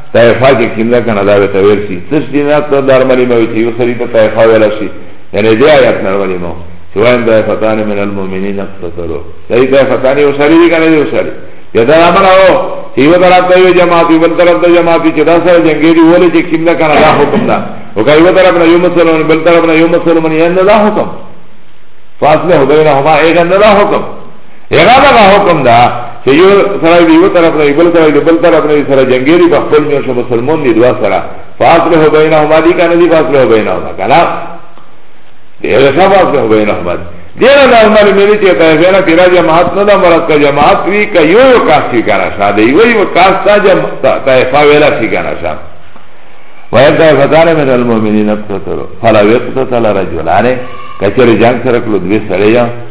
طائفه کې کیندا کنه دا ته ویل شي تش دین نه ته دار مری مو چې یو سری ته طائفه ویل شي یعنی دې آیات نه مری مو چې وایم دا فتان من المؤمنین اقتصرو صحیح دا فتان یو سری دی کنه یو سری یا دا امر او چې یو طرف ته یو جماعت یو بل طرف ته جماعت چې دا سره جنگي دی ولې چې کیندا کنه دا حکم دا او کای یو طرف نه یو مسلمان بل طرف نه یو مسلمان یې نه دا حکم فاصله بینهما ایغه نه دا حکم هغه دا حکم ده چې یو سره دی یو طرف نه بل سره دی بل طرف نه سره جنگیری په خپل میو شو مسلمان دی دوا سره فاصله بینهما دی کنه دی فاصله بینهما کنه دغه سبب فاصله بینهما دیره دا عمر ملی چه تایفینا تیرا جماعت ندا مرد کا جماعت وی که یو یو کاس چی کانا شا دی یو یو کاس تا جم تایفا ویلا چی کانا شا ویب تایفتان من المومنین اقتتلو فلا وقتتل رجولانه کچر جنگ سرکلو دوی سره یا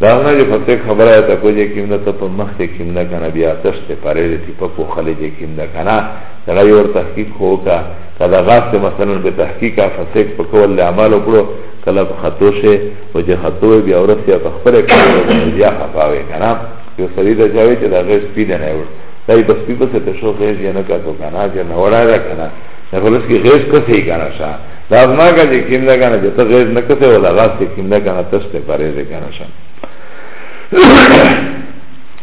دا نه چې پته خبره ته کوجه کیم نه ته په مخ ته کیم نه کنه بیا تش ته پرې دې ټیپ په خلې دې کیم نه کنه دا یو تحقیق هو کا کله غاف ته مثلا به تحقیق کا فسق په کول عمل وکړو کله په خطو شه او چې خطو بیا ورسیا په خپل کړو بیا خفاوي کنه یو سړي دا چاوي چې دا غیر سپی نه نه ور دا یې بس په څه ته شو غیر یې نه کا تو کنه چې نه وړا کنه دا خلاص کې غیر څه کوي کنه دا زما کا جی کم ده کنه جی تا غیز نکسه و دا غاز تی کم ده کنه تشت پریز کنه شن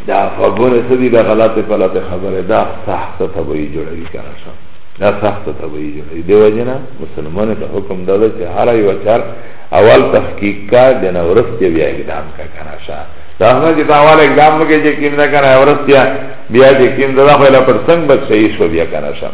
دا فبون سدی دا غلط پلات خبره دا سخت تبایی جوڑوی کنه شن دا سخت تبایی جوڑوی دیو جنا مسلمان تا حکم داده چه هر ایو چار اول تحقیق کا دینا ورست یا بیا اقدام کا کنه شن دا احنا جی تا اول اقدام مکه جی کم ده کنه ورست یا بیا جی کم ده دا خویلا پر سنگ بچ شیش و بیا کنه شن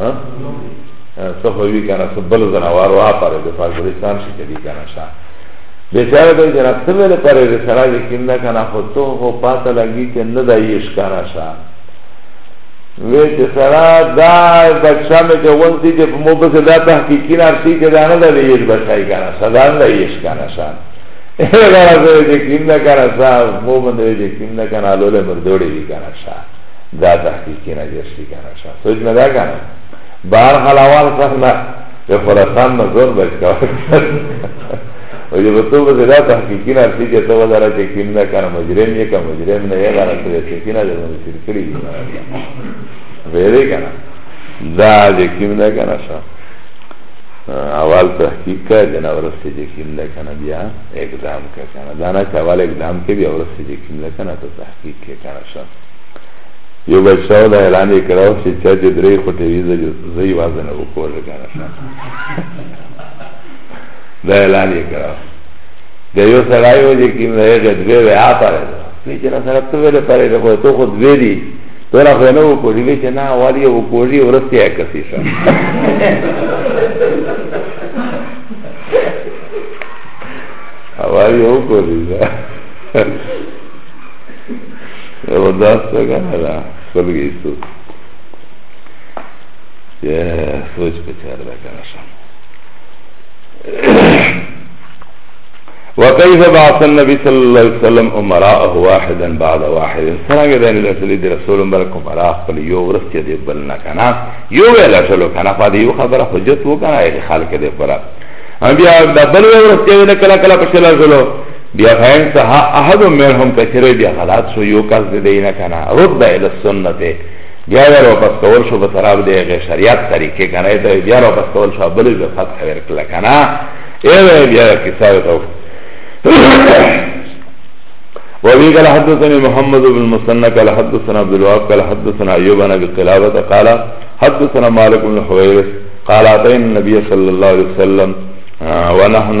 ها څه خو وی کنه څه بل زنوار وا پاره د پاکستان شي کدي کنه شا بیچاره د جناب څه ویل پاره د سره یقین نه کنه خو تو خو پاته لګی چې نه دایش کنه شا وی چې سره دا بچا مې چې ونتی چې مو بس دا تحقیقی نارسی چې دا نه دایش بچای کنه صدا نه دایش کنه شا دا راځي چې کیم نه کنه شا مو باندې چې کیم نه کنه لوله مردوړي کنه شا دا تحقیقی نارسی کنه شا سوچ نه ده کنه بهر حال اول څنګه د خراسان نه زور بچ کا او جب تو به زیاده تحقیقی نه سی چې تو وداره چې کیم نه کنه مجرم یې کا مجرم نه یې غره ته چې کینه د مشرک کړی ویری کنه دا چې کیم نه کنه شا اول تحقیق کا جنا ورسته چې کیم نه کنه بیا اقدام کا کنه دا نه چې اول اقدام کې بیا ورسته چې کیم نه کنه ته تحقیق کې کنه شا یو بل شاو دا اعلان یې کړو چې چا چې درې خوټې وي زه یې وازه نه وکور له کنه دا اعلان یې کړو د یو سړی و چې کوم دی هغه دوې وې آپاره نه چې نه سره ته ویلې پرې ده خو ته خو دوې دي تورا خو نه وکړي وی چې نه والی وکړي ورسته یې کسي شه والی وکړي یو داس ته کنه دا خپل ایستو چې سوچ په چار دا کنه شم وكيف بعث النبي صلى الله عليه وسلم امراءه واحدا بعد واحد څنګه د رسول دی رسول مبارک امراء خپل یو ورځ کې دی بل نه کنه یو ویل شلو کنه په دې یو خبره حجت وکړه خلک دې پره بیا د بل ورځ کې کله کله په شلا شلو بیا فین سها احد منهم کچره بیا خلاص شو یو کس دی دینه کنا رد الى السنت بیا ور واپس کول شو په طرف دی غیر شریعت طریقې کنا ته بیا واپس کول شو بل به فتح ورکړه کنا ایوه بیا کیسه وته وابي قال حدثني محمد بن مسنى قال حدثنا عبد الوهاب قال حدثنا ايوب عن ابي قلابه قال حدثنا مالك بن حويرث قال اتينا النبي صلى الله عليه وسلم ونحن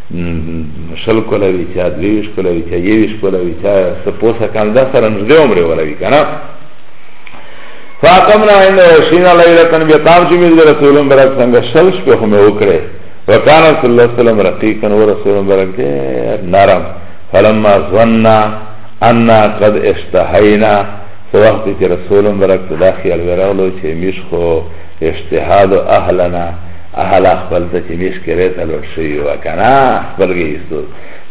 شل کله وي چا دوه ویش کله وي چا یو ویش کله وي چا څه پوسه کان دا سره نږدې عمر ولا وي کنه فاقمنا عند وشینا لیلتا بیقام چی میز رسولم برک سنگ شل شپه همه وکړه وکانا صلی اللہ علیہ وسلم رقیقا و رسولم برک دیر نرم فلما ظننا انا قد اشتحینا سو وقتی چی رسولم برک دا خیال وراغلو چی میش خو اجتهاد اهلنا اهل خپل ته چې میش کرے ته لوټ شوی و کنه خپل کې ایستو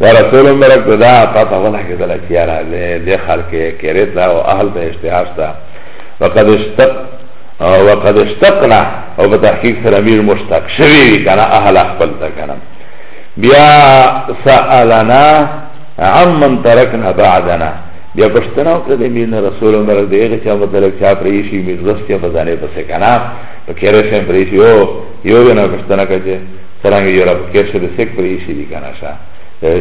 دا رسول مبارک ته دا پته ولا کې دل چې یاره دې خلک کرے ته او اهل ته اجتهاد تا وقد اشتق وقد اشتقنا او په تحقیق سره امیر مشتاق شوی کنه اهل خپل ته کنه بیا سالنا عمن ترکنا بعدنا بیا پښتنه او کړه مين رسول عمر دی هغه چا مطلب چا پرې شي مين رسته په ځانې پسې کنه په کېره شم پرې شي او یو نه پښتنه کچه څنګه یو رب کې شه د سک پرې شي دی کنه شا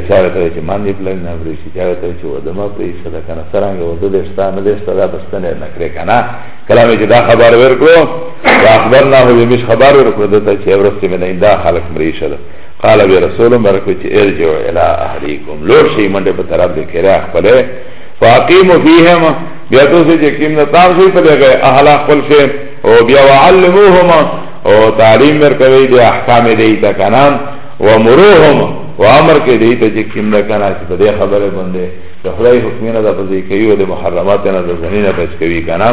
چا ته چې مان دې پلان نه پرې شي چا ته چې ودما پرې شي دا کنه څنګه ود دې شتا نه دې شتا دا پښتنه نه کړې کنه کلام چې دا خبر ورکړو دا خبر نه هو مش خبر ورکړو ته چې ورسته مې نه دا خلک مری شه قال بي رسول مرکو چه ارجعو الى اهليكم لور شي منده په طرف ده کرا خپله فاقيمو فيهما بیا تو سي چه کم ده تام شي پده غي اهلا خپل شي او بیا وعلموهما او تعلیم مرکوی ده احکام ده ایتا کنان ومروهما و امر کې دی ته چې کیم نه کنه چې په دې خبره باندې د خدای حکمونه د پځې کوي او د محرمات نه د زنینه بچ کوي کنه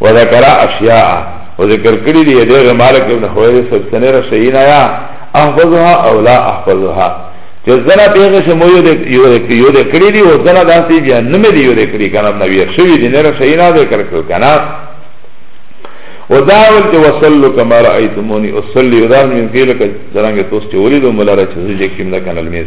وذکر اشیاء و ذکر کړی دی دغه مالک ابن خویری صاحب سنه رشینا یا احفظها او لا احفظها چې زنا پیغه شمو یو د یو د یو د کړی دی او زنا داسې بیا نه مې دی یو د کړی کنه نبی شوی دی نه رشینا ذکر کړ کنه و داول چې وصلو کما رایتمونی اصلي ودان من فعلک څنګه توس چې ولیدو ملاره چې زه کې کنه المیز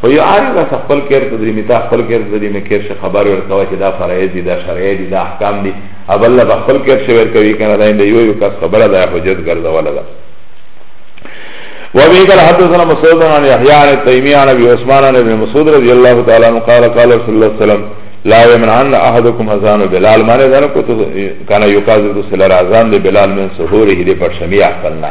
خو یو عارف بس خپل کیر ته دریمی تا خپل کیر ته دریمی کیر شه خبر ورکوه چې دا فرایض دي دا شرعی دي دا احکام دي اول له به خپل کیر شه ورکوي که نه دا انده یو یو کس خبره ده حجت ګرځوله ده وابي قال حدثنا مسعود عن يحيى عن التيمي عن ابي عثمان عن ابن مسعود رضي الله تعالى عنه قال قال رسول الله صلى الله عليه وسلم لا يمنعن احدكم اذان بلال معنی ذلك كان يقاضي الصلاه اذان بلال من سحوره دي پر شميع خپلنا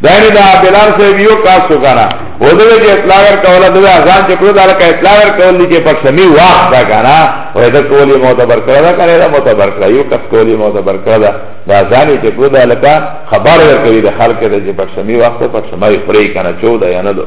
دانی دا بلال صاحب یو کاس کو کنا او دې چې اطلاع ور کوله د اذان چې کړو دا لکه اطلاع ور کول دي چې پر سمي وخت دا کنا او دا کولی معتبر کړه دا کړه دا معتبر کړه یو کس کولی معتبر کړه دا دا اذان چې کړو دا لکه خبر ور کوي د خلک ته چې پر سمي وخت پر سمي پرې کنا 14 یا نه دو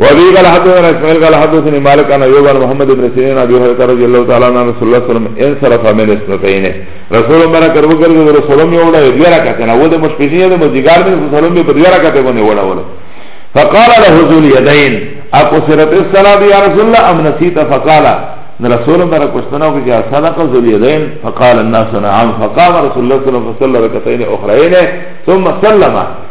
وابي قال حدثنا اسماعيل قال حدثني مالك عن ايوب عن محمد بن سيرين ابي هريره رضي الله تعالى عنه رسول الله صلى الله عليه وسلم انصرف من اثنتين رسول الله برکت وګر د رسول الله یو ډول بیا راکته نه و د مشپشي د مزګار من رسول الله په بیا راکته باندې وړه وړه فقال له ذو اليدين اكو سرت الصلاه يا رسول الله ام نسيت فقال رسول الله کوشتنه کو چې صدق ذو اليدين فقال الناس نعم فقام رسول الله صلى الله عليه وسلم ركعتين اخرين ثم سلم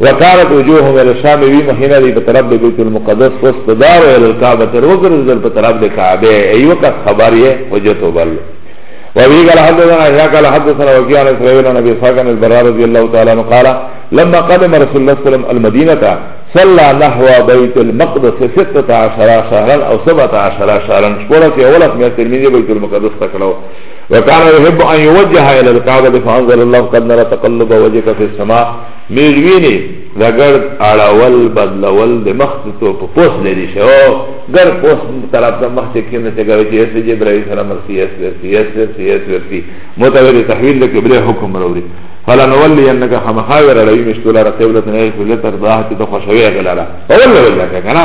وکانت وجوههم الى الشام وی مخینا دی په طرف د بیت المقدس واستدار الى الكعبه تر وګرځل په طرف د کعبه ایو کا خبر یې وجته بل وابي قال حدثنا يحيى قال حدثنا وكيع عن اسرائيل عن ابي اسحاق عن البراء رضي الله تعالى عنه قال لما قدم رسول الله صلى الله عليه وسلم المدينه صلى نحو بيت المقدس 16 شهرا او 17 شهرا شپږ کې اولس مې ترمذي بيت المقدس تکړه وكان يحب ان يوجه الى الكعبه فانزل الله قد نرى تقلب وجهك في السماء ميزويني لغرد اړول بدلول د مخت تو په پوس لري شو ګر پوس طرف د مخت کې نه څنګه چې اس جبرائیل سره مرسي اس ورسي اس ورسي اس ورسي متویر تحویل د قبله حکم وروړي فلا نولي انك خمخاور لوي مشتولا قبله نه قبله تر داه ته خوشوي غلاله اول ولا کنه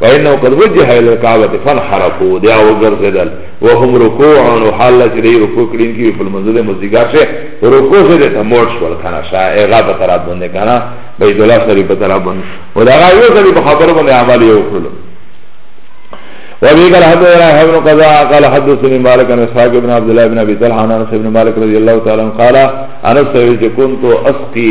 فإنه قد وجه إلى الكعبة فانحرفوا دیا وګرځیدل وهم رکوع او حال چې دی رکوع کړین کی په منزل مزګار شه رکوع سے دې ته موټ شول کنه شا ایغا په طرف باندې کنه بیت الله شریف په طرف باندې او دا یو ځل په خبرو باندې عمل یو کړل وابي قال حدثنا يحيى بن قضاء قال حدثني مالك عن اسحاق بن عبد الله بن ابي طلحه عن انس بن مالك رضي الله تعالى عنه قال انس كنت اسقي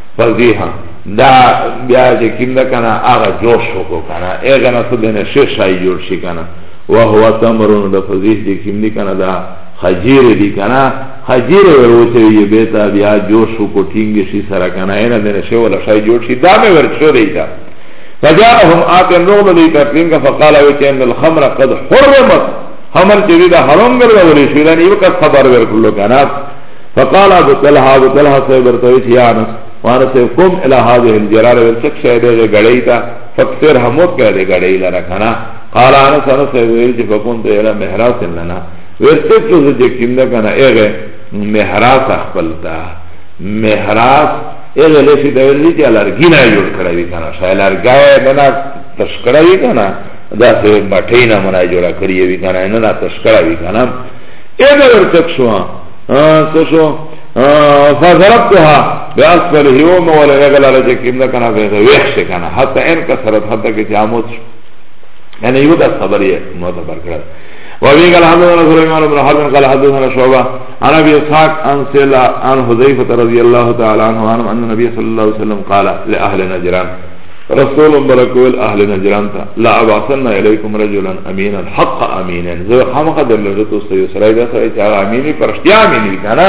فضیحا دا بیا چې کیم ده کنه هغه جوش وکړو کنه هغه نه څه دنه شیخ شای جوړ شي کنه وهو تمرون د فضیح چې کیم دي کنه دا خجیر دي کنه خجیر وروته یې به تا بیا جوش وکړو ټینګ شي سره کنه نه دنه شی ولا شای جوړ شي دا مې ورچو دی دا فجاءهم آت النغل لي تقرينك فقال وكأن الخمر قد حرمت حمل چوی دا حرام گرد ولی شوی دا نیو کس خبر ورکلو کنات فقال ابو طلحه ابو طلحه صاحب ورتوي چې یا انس وانا صاحب قم الى هذه الجرار ورچک شه دغه غړی تا فکثر هم وکړه دغه غړی لره کنه قال انس انس صاحب ویل چې فقم ته الى محراس لنا ورچک څه چې کیندا کنه هغه محراس خپل تا محراس هغه لسی د ویل چې الارګینا جوړ کړی وی کنه شای لارګای بنا تشکړه وی کنه دا سه مټینا منا جوړ کړی وی کنه نه تشکړه وی کنه اذا ورتک شو څه شو فضربتها باسفل هیوم ولا غل علی جکیم دا کنه به ویخ شي کنه حتی ان کثرت حتی کې جاموت شو یعنی یو دا خبر یې معتبر کړل وابي قال حدثنا سليمان بن حرب قال حدثنا شعبة عن ابي اسحاق عن سلا عن حذيفة رضي الله تعالى عنه عن النبي صلى الله عليه وسلم قال لاهل نجران رسول مبارک ویل اهل نجران ته لا ابعثنا الیکم رجلا امینا حق امینا زه خامخا درلږه تاسو ته یو سړی دا سړی چې هغه امین وي په رښتیا امین وي که نه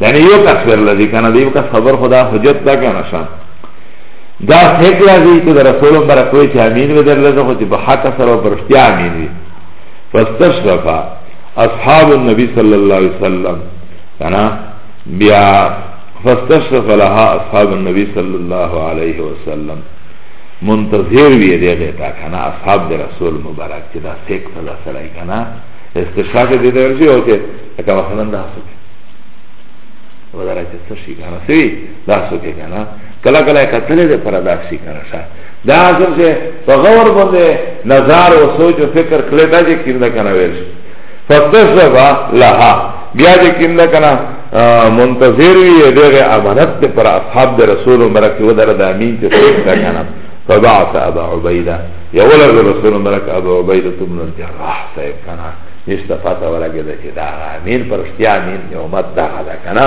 یعنی یو کس درلږي که نه د یو کس خبر خو دا حجت ده که نه شه دا ښه راځي چې د رسول مبارک وایي چې امین وي درلږه خو چې په حق سره او په رښتیا امین وي فاستشرف اصحاب النبي صلی الله علیه وسلم که نه بیا فاستشرف لها اصحاب النبی صلی الله علیه وسلم منتظر وی دی غیتا کنا اصحاب دی رسول مبارک چی دا سیک تا دا سرائی کنا استشراف دی دا ورشی او چی اکا مثلا دا سکی و دا را چی سشی کنا سوی دا سکی کنا کلا کلا اکا تلی دی پر دا سی کنا شا دا حاصل چی پا غور بنده نظار و سوچ و فکر کلی دا جی کم دا کنا ورشی فاستشرف لها بیا جی کم دا کنا منتظر وی دغه امانت ته پر اصحاب د رسول مبارک و در د امین چې څوک تا کنه فبعث ابا عبیده یو له رسول مبارک ابا عبیده تم نور جراح صاحب کنه نشته پاته ولګی ده چې دا امین پر اشتیا امین د امت دا ده کنه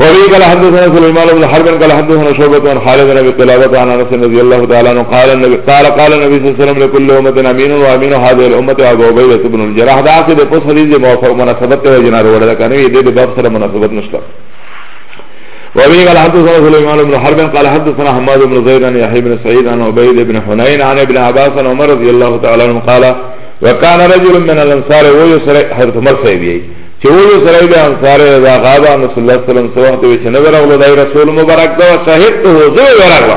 وفي قال حدثنا سليمان بن حرب قال حدثنا شعبة عن خالد بن ابي قلابة عن انس رضي الله تعالى عنه قال النبي قال قال النبي صلى الله عليه وسلم لكل امة امين وامين هذه الامة ابو عبيدة بن جراح دا چې د پوس حدیث د موافق مناسبت ته وجنا وروړه ده کنه دې د باب سره مناسبت نشته وابي قال حدثنا سليمان بن حرب قال حدثنا حماد بن زيد عن يحيى بن سعيد عن عبيد بن حنين عن ابن عباس عن عمر رضي الله تعالى عنه قال وكان رجل من الانصار ويسر حضرت عمر صحيبي چه وی سرائی بی انصار اذا غابا نسول اللہ صلی اللہ علیہ وسلم سوحت وی چه نبرغلو دائی رسول مبارک دو شاہد تو حضور ورغلو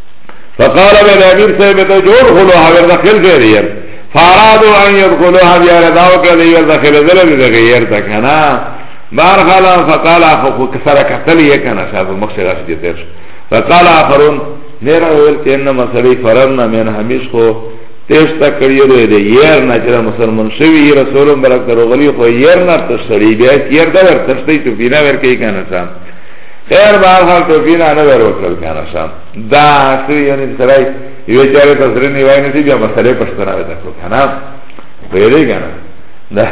فقال بن امیر صاحب تو جوړ غلو هغه داخل دی یار فارادو ان يدخلوها بیا رداو کړی یار داخل دل دی غیر تا کنه بار خلا فقال اخو کسر قتل یې کنه صاحب مخشه راځي تیر فقال اخرون میرا ویل چې ان مسری فررنا من همیش خو تیشتا کریو دی دی یر نا چرا مسلمان شوی رسولم برک دروغلی خو یر نا تشتری بیا یر دا ور تشتری تو بینا ور کئی کانا سام خیر بار حال توفینا نه ور وکړل کنه شام دا څه یعنی سړی یو چاره ته سره نیوای نه دی بیا مسله پښتنه وته کو کنه پیری کنه دا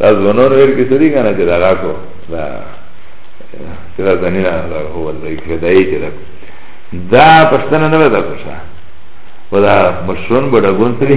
دا زونور ور کې سړي کنه چې دا کو دا چې دا زنینا دا هو ولې کې دا یې چې دا دا پښتنه نه وته کو شا ودا مشرون بڑا گون سری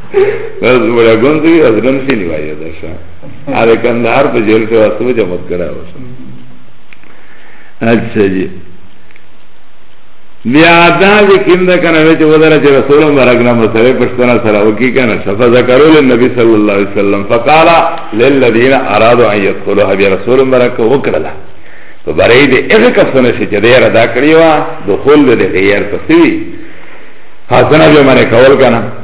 بس بڑا گون تو بس گون سی نہیں بھائی ادھر شاہ آرے کندھار پہ جیل سے واسطے وہ جمت کرا ہو سا اچھا جی بیا دا چې کیم دا کنه وی چې ودره چې رسول مبارک نه مسره پښتنه سره وکی کنه شفا ذکرو له نبی صلی الله علیه وسلم فقال للذین ارادوا ان يدخلوا بیا رسول مبارک وکړه په برای دې هغه کسونه چې دې را دا کړی و دخول دې غیر تسوی حسنه به منه کول کنه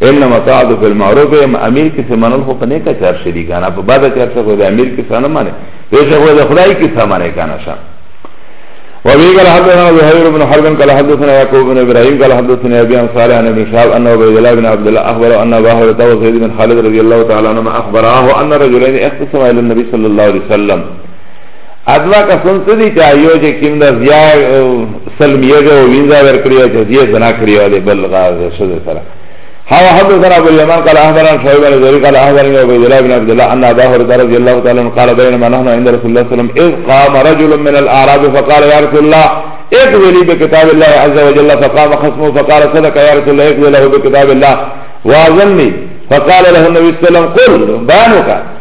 انما طاعت فی المعروف ام امیر کی سے منل خو پنے کا چار شری کانا پا بعد چار سے خود امیر کی سانا مانے ویسے خود خدای کی سا مانے کانا شا وابی قال حدثنا زهير بن حرب قال حدثنا يعقوب بن ابراهيم قال حدثنا ابي عن صالح عن ابن شهاب انه عبيد الله بن عبد الله اخبره ان ابا هريره وزيد بن خالد رضي الله تعالى عنهما اخبراه ان رجلين اختصما الى النبي صلى الله عليه وسلم ادوا کسان څه دي چې یو چې کیم د زیا سلمیږي او ویزا ورکړي او چې یې زنا کړی او د بل غاز شوه سره هو حدثنا ابو اليمان قال اخبرنا شعيب بن زهري قال اخبرني ابو الله بن عبد الله ان ابا هريره رضي الله تعالى عنه قال بينما نحن عند رسول الله صلى الله عليه وسلم اذ قام رجل من الاعراب فقال يا رسول الله اقضي لي بكتاب الله عز وجل فقام خصمه فقال صدق يا رسول الله اقضي له بكتاب الله واظني فقال له النبي صلى الله عليه وسلم قل بانك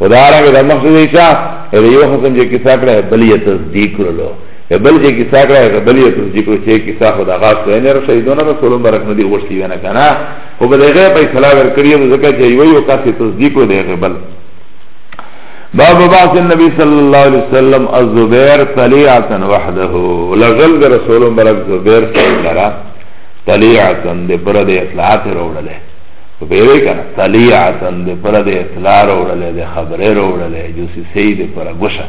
و دا آرام دا مقصد دی چا ایده یو خسم جه کسا کرا ہے بلی تصدیق کرلو بل جه کسا کرا ہے بلی تصدیق کرلو چه کسا خدا غاز تو اینه را شهیدونه را سلون برک ندی غرسی وینا کنا و با دیغه پای صلاح ورکریه دو زکا چه یو یو کسی تصدیق کرلو دیغه بل باب باس النبی صلی اللہ علیہ وسلم الزبیر طلیعتا وحده لغل ده رسول برک زبیر صلی اللہ علیہ وسلم طلیعتا ده برد اطلاعات روڑا ده بیوی کنه طلیعتن ده پر ده اطلاع روڑله ده خبره روڑله جوسی سی ده پر گوشه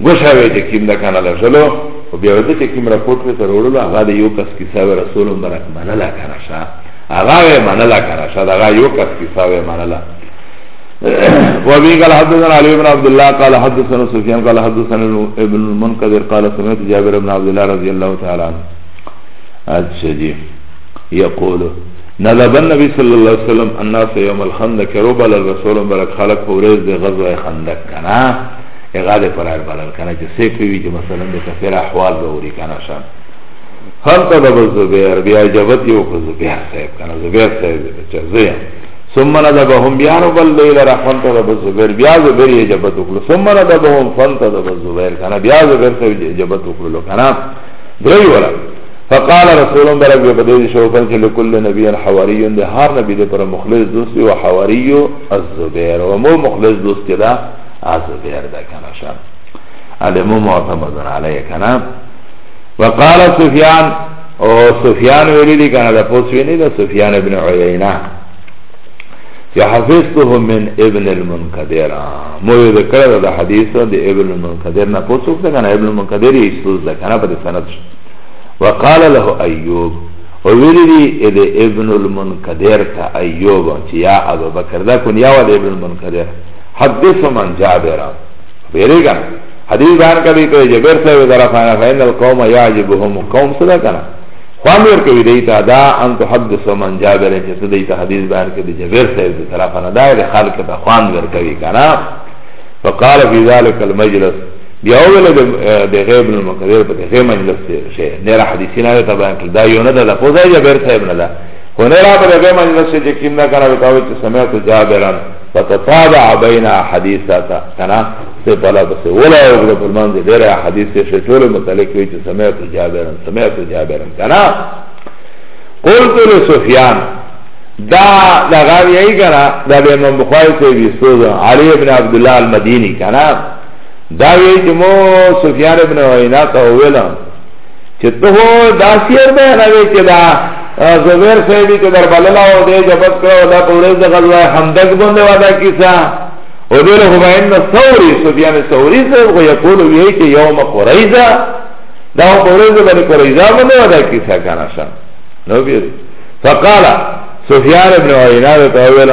گوشه وی چه کم ده کنه ده شلو و بیوی ده چه کم رپورت وی تر روڑلو اغا ده یو کس کسا وی رسول مبرک منلا کنه شا اغا وی منلا کنه شا ده اغا یو کس کسا وی منلا وابي قال حدثنا علي بن عبد الله قال حدثنا سفيان قال حدثنا ابن المنكدر قال سمعت جابر بن عبد الله رضي الله تعالى عنه اچھا جی يقول ندب النبی صلی اللہ علیہ وسلم الناس یوم الخندق رو بلل رسول مبارک خلق په ورځ د غزوه خندق کنا اغاده پرار بلل کنا چې سیف وی چې مثلا د کفر احوال به وری کنا شان هم ته د زبیر بیا جوت یو په زبیر صاحب کنا زبیر صاحب چې زیا ثم ندبهم بیا رو بل لیل را فنت دب زبیر بیا زبیر یې جبت وکړو ثم ندبهم فنت دب زبیر کنا بیا زبیر صاحب جبت وکړو کنا درې ولا فقال رسول الله برک به بدوی شو پر چې لكل نبی حواری د هر نبی د پر مخلص دوست او حواری الزبیر او مو مخلص دوست کدا الزبیر دا کنه شان علمو معتمد علی کنه وقال سفیان او سفیان ویلی دی کنه دا پوسوی نه دا سفیان ابن عیینه یا حفظته من ابن المنقدر مو ده کړه دا حدیث د ابن المنقدر نه پوسوک ده کنه ابن المنقدر یې استوز ده کنه په سند وقال له ایوب ویلی دی اید ابن المنقدر تا ایوب چی یا ابو بکر دا کن یا ود ابن المنقدر حدث من جابر بیری کنا حدیث بیان کبی تو جبر صاحب ذرا فانا فین القوم یعجبهم قوم صدا کنا خوان ور کبی دیتا دا ان تحدث من جابر چی تو دیتا حدیث بیان کبی جبر صاحب ذرا فانا دا خلق تا خوان ور کبی کنا فقال في ذلك المجلس بیا ویل د غیب المقدر په دې مجلس شي نه را حدیثی نه ته بیان کړ دا یو نه ده په ځای جابر صاحب نه ده خو نه را په دې مجلس کې کیم نه کړه وتاو چې سمعت جابران فتتابع بین حدیثات کنا سے پلا بس ولا یو د فرمان دې ډېر حدیث شي ټول متعلق وي چې سمعت جابران سمعت جابران کنا قلت لسفیان دا دا غاوی ای کنا دا به امام بخاری سے ویسو علی ابن عبداللہ المدینی کنا دا وی چې مو سفیان ابن عینا ته ویل چې ته دا سیر به نه وی چې دا زبیر صاحب چې در بللا او دې جبت کړو دا په ورځ د غزوه خندق باندې ودا کیسه او دې له هواین نو ثوری سفیان ثوری صاحب کو یقول وی چې یوم قریزه دا په ورځ باندې قریزه باندې ودا کیسه کنه شم نو بیا فقال سفیان ابن عینا ته ویل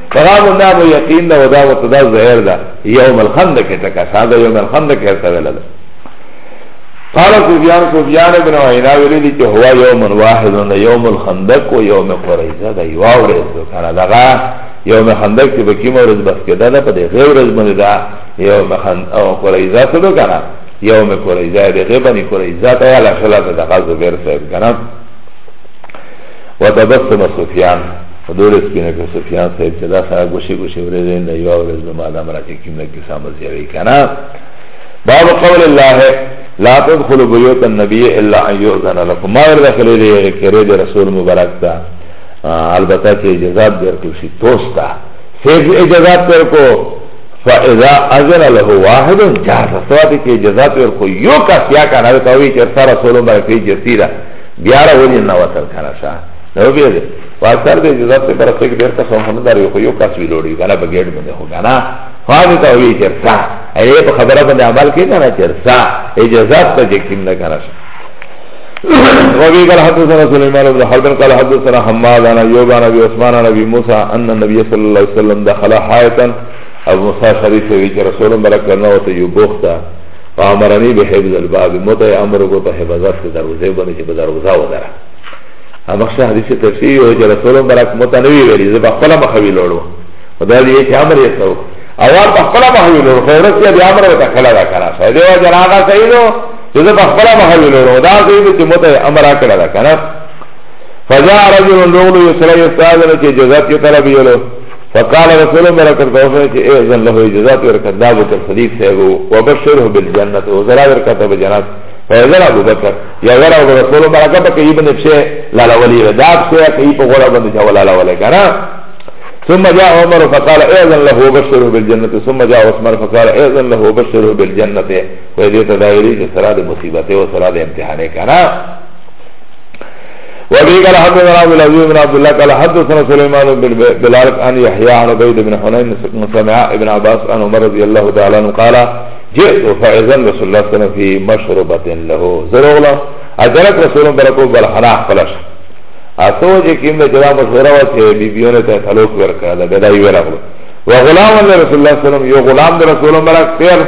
قرام النام و یقین دا و دا و تدا زهر دا یوم الخندق تکا سادا یوم الخندق هرتا ویلا دا قال سفیان سفیان ابن عینا ویلی دی چه هوا یوم واحد دا یوم الخندق و یوم قریزه دا یواو ریز دو کانا دا غا یوم خندق چه بکیم و رز بس کدا دا پا دی غیو رز بنده دا یوم قریزه سدو کانا یوم قریزه دی غیبانی قریزه تا یا لخلا دا غا زبیر صاحب کانا وتبسم سفیان دوړې سپینه کې سفیان صاحب چې دا سره ګوشي ګوشي ورې دې نه یو ورځ نو مادام راکې کې نه کې سم زیوي کنه باب قول الله لا تدخل بيوت النبي الا ان يؤذن لكم ما ورد خلې دې کې دې رسول مبارک تا البته چې اجازه درکې شي توستا سیف اجازه ورکو فاذا اذن له واحد جاز سواد کې اجازه ورکو یو کا سیا کنه ته وی چې سره رسول مبارک یې جسیره بیا را ولې نه وتر کنه شا نو بیا دې واکثر دې عزت ته پر فکر ډیر کس هم نه داري خو یو کس وی لوړي کنه په ګډ باندې هو کنه خاوی ته وی چرسا اې په خبره باندې عمل کې کنه چرسا اجازه ته چې کیم نه کنه شا وابي قال حدثنا سليمان بن حرب قال حدثنا حماد عن ايوب عن ابي عثمان عن ابي موسى ان النبي صلى الله عليه وسلم دخل حائطا ابو موسى شريف وی رسول الله برکت نو ته یو بوخته فامرنی بحفظ الباب متع امر کو په حفاظت د دروازې باندې چې په دروازه ودره اما شه حدیث تفسیر او چې رسول برک متع نوی ویلی زه په خپل مخوي لوړو خدا دې چې امر یې څو اول په خپل مخوي لوړو خو ورته دې امر وته کړه دا کړه سې دې وجه هغه صحیح نو زه په خپل مخوي لوړو دا دې چې متع امر کړه دا کړه فجاء رجل لغلو يسرى يستاذن كي جزات يطلب يلو فقال رسول الله برکت توفه چې اذن له اجازه ورکړه دا ابو بکر صدیق صاحب وبشره بالجنه وزرا ورکړه ته جنت فیضل ابو بکر یا ورا ابو رسول الله برکت کې ابن شه لالا ولی دا څه کوي په غوړه باندې چې ولا ولا کنه ثم جاء عمر فقال اذن له وبشره بالجنه ثم جاء عثمان فقال اذن له وبشره بالجنه وې دې ته دایری چې سره د مصیبت او سره د امتحان کنه وبه قال حدثنا عبد العزيز بن عبد الله قال حدثنا سليمان بن بلال عن يحيى عن عبيد بن حنين سمع ابن عباس عن عمر رضي الله تعالى عنه قال جئت فاذن رسول الله صلى الله عليه وسلم في مشربة له زرغلا اجرت رسول بركو بالحنا خلاص اسو جي كيم جدا مشوره وته بيبيونه ته تعلق ورکړه دا بداي ورغلو وغلام رسول الله صلى الله عليه وسلم يو غلام رسول الله برك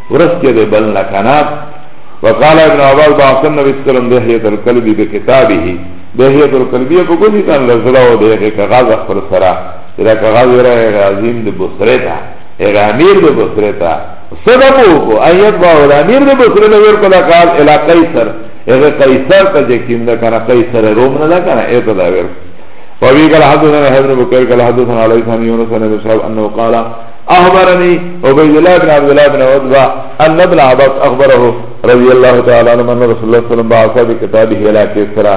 ورس کې دی بل نه کنه وقال ابن عباس بعث النبي صلى الله عليه وسلم دهية القلب بكتابه دهية القلب په کولی تن لزړه و دغه کاغذ خپل سره دا کاغذ را عظیم د بصره تا هغه امیر د بصره تا صدقو کو ایت با ول امیر د بصره له ور کلا قال الى قیصر هغه قیصر ته چې کیم نه کنه قیصر روم نه کنه ایت دا ور وابي قال حدثنا حضرت بكر قال حدثنا علي بن يونس بن شهاب انه قال اخبرني عبيد الله بن عبد الله بن عتبة ان ابن عباس اخبره رضي الله تعالى عنه ان رسول الله صلى الله عليه وسلم بعث بكتابه الى كسرى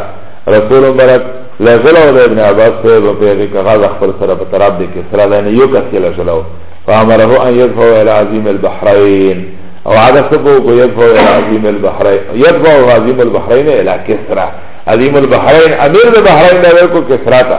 رسول مبارك لغلو ده ابن عباس صاحب په هغه کاغذ خپل سره په تراب ده کسرا لنه یو کس کې لغلو فامره ان يدفع الى عظيم البحرين او عادت کو کو يدفع الى عظيم البحرين يدفع عظيم البحرين الى كسرى عظيم البحرين امير البحرين ده کو کسرا تا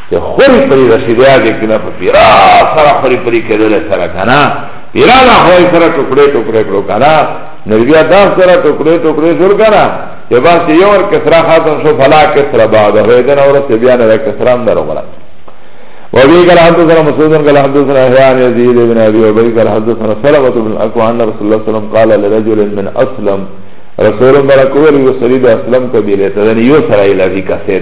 چه خوری پری رسیده آگه کنه پا پیرا سرا خوری پری کدل سرا کنه پیرا نا خوری سرا ٹکڑے ٹکڑے کرو کنه نربیا دا سرا ٹکڑے ٹکڑے شروع کنه یه باس یه ور کسرا خاتم شو فلا کسرا بعد غیدن ورس بیان دا کسرا اندر غلا وابي قال حدثنا مسعود قال حدثنا يحيى عن يزيد بن ابي وابي قال حدثنا سلمة بن الاكوع ان رسول الله صلى الله عليه وسلم قال لرجل من اسلم رسول الله بركوه لي وسريد اسلم قبيله تدني يسرى الى ذي كثير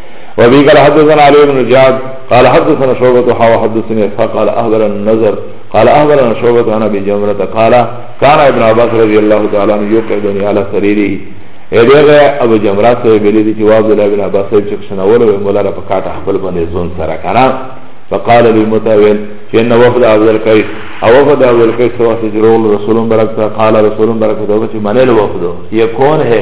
وبي قال حدثنا علي بن زياد قال حدثنا شعبة حاو حدثني اسحاق قال اهبر النظر قال اهبر شعبة عن ابي جمرة قال كان ابن عباس رضي الله تعالى عنه يقعدني على سريره ایدیغه ابو جمرات سوی بلی دی جواب دل ابن عباس سوی چکشنولو وی مولا را پکاٹ اخبر بنی زون سرا کنا فقال لی متاویل چه ان وفد عبدالقیس او وفد عبدالقیس سوا سجرول رسولم برکتا قال رسولم برکتا وچه منیل وفدو یکون ہے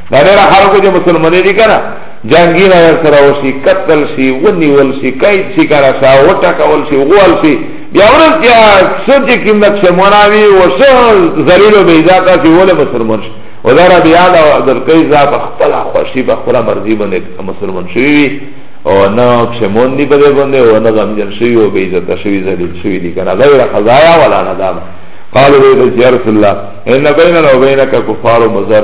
دا ډیر خلکو چې مسلمانې دي کنه جنگی نه سره وشي قتل شي ونیول شي قید شي کنه شا وټکول شي غول شي بیا ورځ بیا سوچ کې نقش مناوي او څه ذلیل او بیزات شي ول مسلمان شي او دا بیا دا درکې ذات خپل خوشي په خپل مرضي باندې مسلمان شي او نه پښمون دی په دې باندې او نه غمجن شي او بیزات شي ذلیل شي دي کنه غیر خزایا ولا ندامه قالوا يا رسول الله ان بيننا وبينك كفار مزر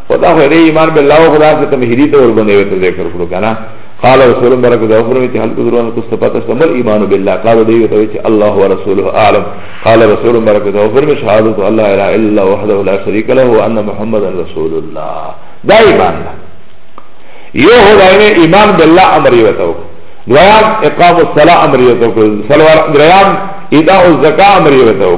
خدا خو دې ایمان بالله او خدا سره تمهیدی ته ور باندې ته ذکر کړو کنه قال رسول الله برکت او فرمایي چې هل تدرون کو صفات استمر ایمان بالله قال دې ته چې الله ورسوله اعلم قال رسول الله برکت او فرمایي شهادت الله الا الا وحده لا شريك له وان محمد رسول الله دا ایمان ده یو خدای نه ایمان بالله امر یو ته دویان اقام الصلاه امر یو ته سلوار دویان ایداء الزکاه امر یو ته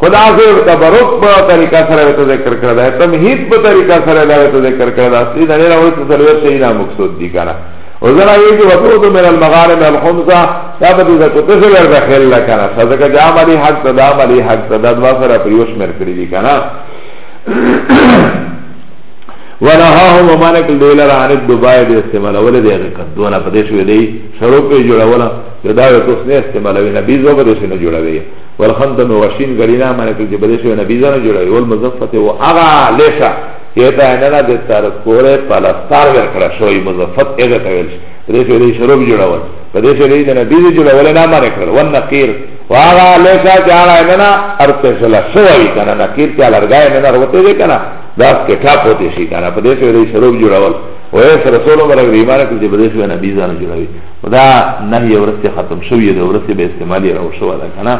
خدا سے تبرک په طریقه سره ته ذکر کړه دا تمهید په طریقه سره دا ته ذکر کړه دا اصلي نه نه ورته سره شي نه مقصود دي کنه او زرا یې چې وقود من المغارب الخمسه دا به دې ته څه ور داخل لا کنه صدقه جا مالي حق ته دا مالي حق ته دا دوا سره پریوش مر کړی دي کنه ونهاه ممالک دولار عن دبای د استعمال ول دي هغه کدونه په دې شوې دي شروع په جوړوله دا یو څه استعمالوي نبی زو په دې شنه جوړوي والخندم وشین غلینا معنی کل چې بده شوی نبی ځانه جوړوي والمزفت و اغا لیسا کیتا نه نه د تر کوره پلستار ورکړه شوی مزفت اګه تویل شي دې شوی دې شروب جوړول په دې شوی دې نبی دې جوړول نه معنی کړ ون نقیر و اغا لیسا چې اغا نه نه ارته شلا شوی کنه نقیر چې لړګای نه نه وروته دې کنه داس کې ټاپ وته شي کنه په دې شوی دې شروب جوړول و ایس رسول الله برګ ایمان کړ چې بده شوی نبی ځانه جوړوي و دا نهی ورسې ختم شوی د ورسې به استعمال یې راو شو ده کنه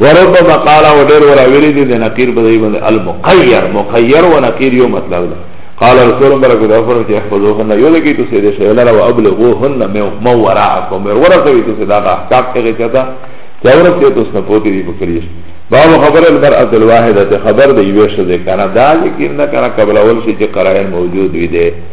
وربما قال و ډېر ولا ویلي دي د نقیر په ځای باندې المقیر مقیر و نقیر یو مطلب ده قال رسول الله برکت افر چې احفظوهن یو لګی ته سیده شی لره او ابلغوهن مو وراءکم ورته وی ته دا احکام کې چتا چې ورته ته څه پوتې دی په کلیش باب خبر المرأة الواحدة خبر دی ویشه ده کنه دا لیکن نه کنه قبل اول شي چې قرائن موجود وي ده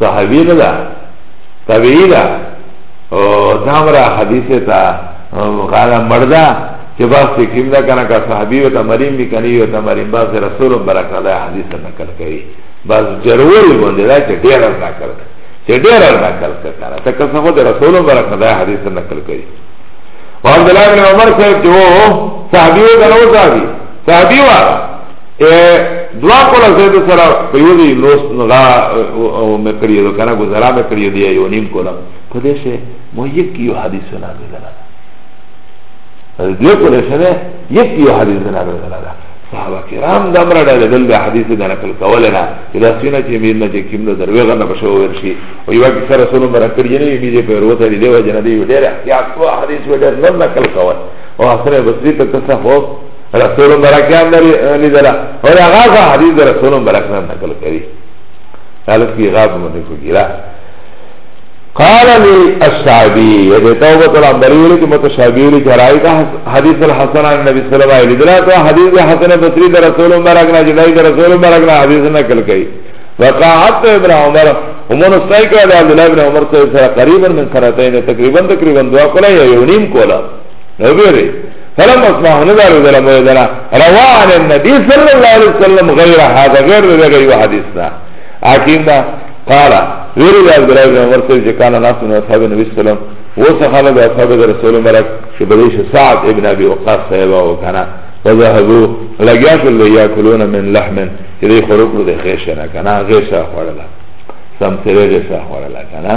صحابی نه ده طبیعی ده او دامرا حدیث تا غالا مرده چه باز چه کم ده کنه که صحابی و تا مریم بی کنی و تا مریم باز رسول برک ده حدیث نکل کری باز جروری بنده ده چه دیر از نکل کری چه دیر از نکل کری کنه تا کسا خود رسول برک ده حدیث نکل کری و عبدالله بن عمر صاحب چه هو صحابی و کنه و صحابی صحابی و دوا کولا زید سره په یو دی لوس نغا او مکړی دو کنه گزارا مکړی دی یو نیم کولا په دې سه مو یک یو حدیث نه غلا دې کولا سره یک یو حدیث نه غلا صحابه کرام د امر ډول دل به حدیث د نقل کول نه چې دا سینه چې مين نه چې کیم نه دروغه نه بشو ورشي او یو کې سره سره بر کړی نه بي دې په وروته دی و جن دی ډېر احتیاط کو حدیث ډېر نه نقل کول او اثر بصری ته تصفوف رسول مبارک یان دلی دلا اور غاز حدیث رسول مبارک نام نقل کری قالت کی غاز مدی کو گیرا قال لي الشعبي يدي توبة العنبري ولك متشابه لك رأيك حديث الحسن عن النبي صلى الله عليه وسلم تو حديث حسن بصري در رسول مبارک نا جدائی در رسول مبارک نا حدیث نقل کئی وقاعت ابن عمر ومن استيقظ عبد الله بن عمر صلى الله عليه وسلم قريبا من سنتين تقريبا تقريبا دعا قولا يا يونيم قولا نو بیره فلم اسمع ندار ودلا مدلا روان النبی صلی اللہ علیہ وسلم غیر هذا غیر دغه یو حدیث دا حکیم دا قال غیر دا عبدالله بن عمر سے جو کان ناس من اصحاب نبی صلی اللہ علیہ وسلم وہ صحابہ دا اصحاب رسول مرک کہ بدیش سعد ابن ابی وقاص صاحب و کنا وذهبوا لگیاش اللي یاکلون من لحم کہ دی خروق دے خیشنا کنا غیشا خورلا سم سرے غیشا خورلا کنا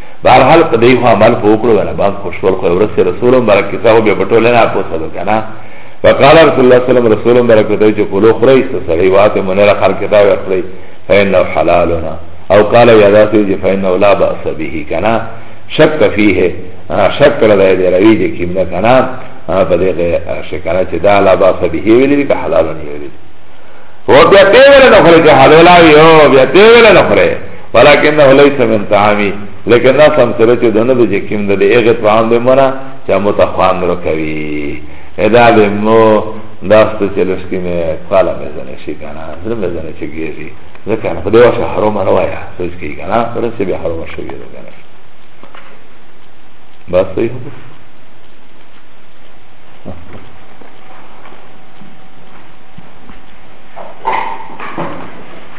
بهر حال په دې خو عمل په وکړو ولا باز خوشول خو ورس رسول مبارک کیسه او به پټول نه پوسلو کنه فقال رسول الله صلی الله علیه وسلم رسول مبارک ته چې کولو خړی ست سړی واته منره خر کتاب خړی فإنه حلالنا او قال يا ذاتي جي فإنه لا بأس به كنا شك فيه شك لدى دي روي دي كمنا كنا فديغ شكنا چه دا لا بأس به ولي دي كحلالنا ولي دي وبيا تيولا نخره كحلولا ويو بيا تيولا نخره ولكنه ليس من طعامي لیکن دا سم سره چې دنه د جکیم د ایغه طعام به مرا چې متخوان رو کوي ادا به مو داست چې لسکی مې قاله مې زنه شي کنه زنه مې زنه چې ګیری ځکه نه په دیو شه حرام نه وایا سوچ کی کنه پر څه به حرام شي ګیری کنه بس صحیح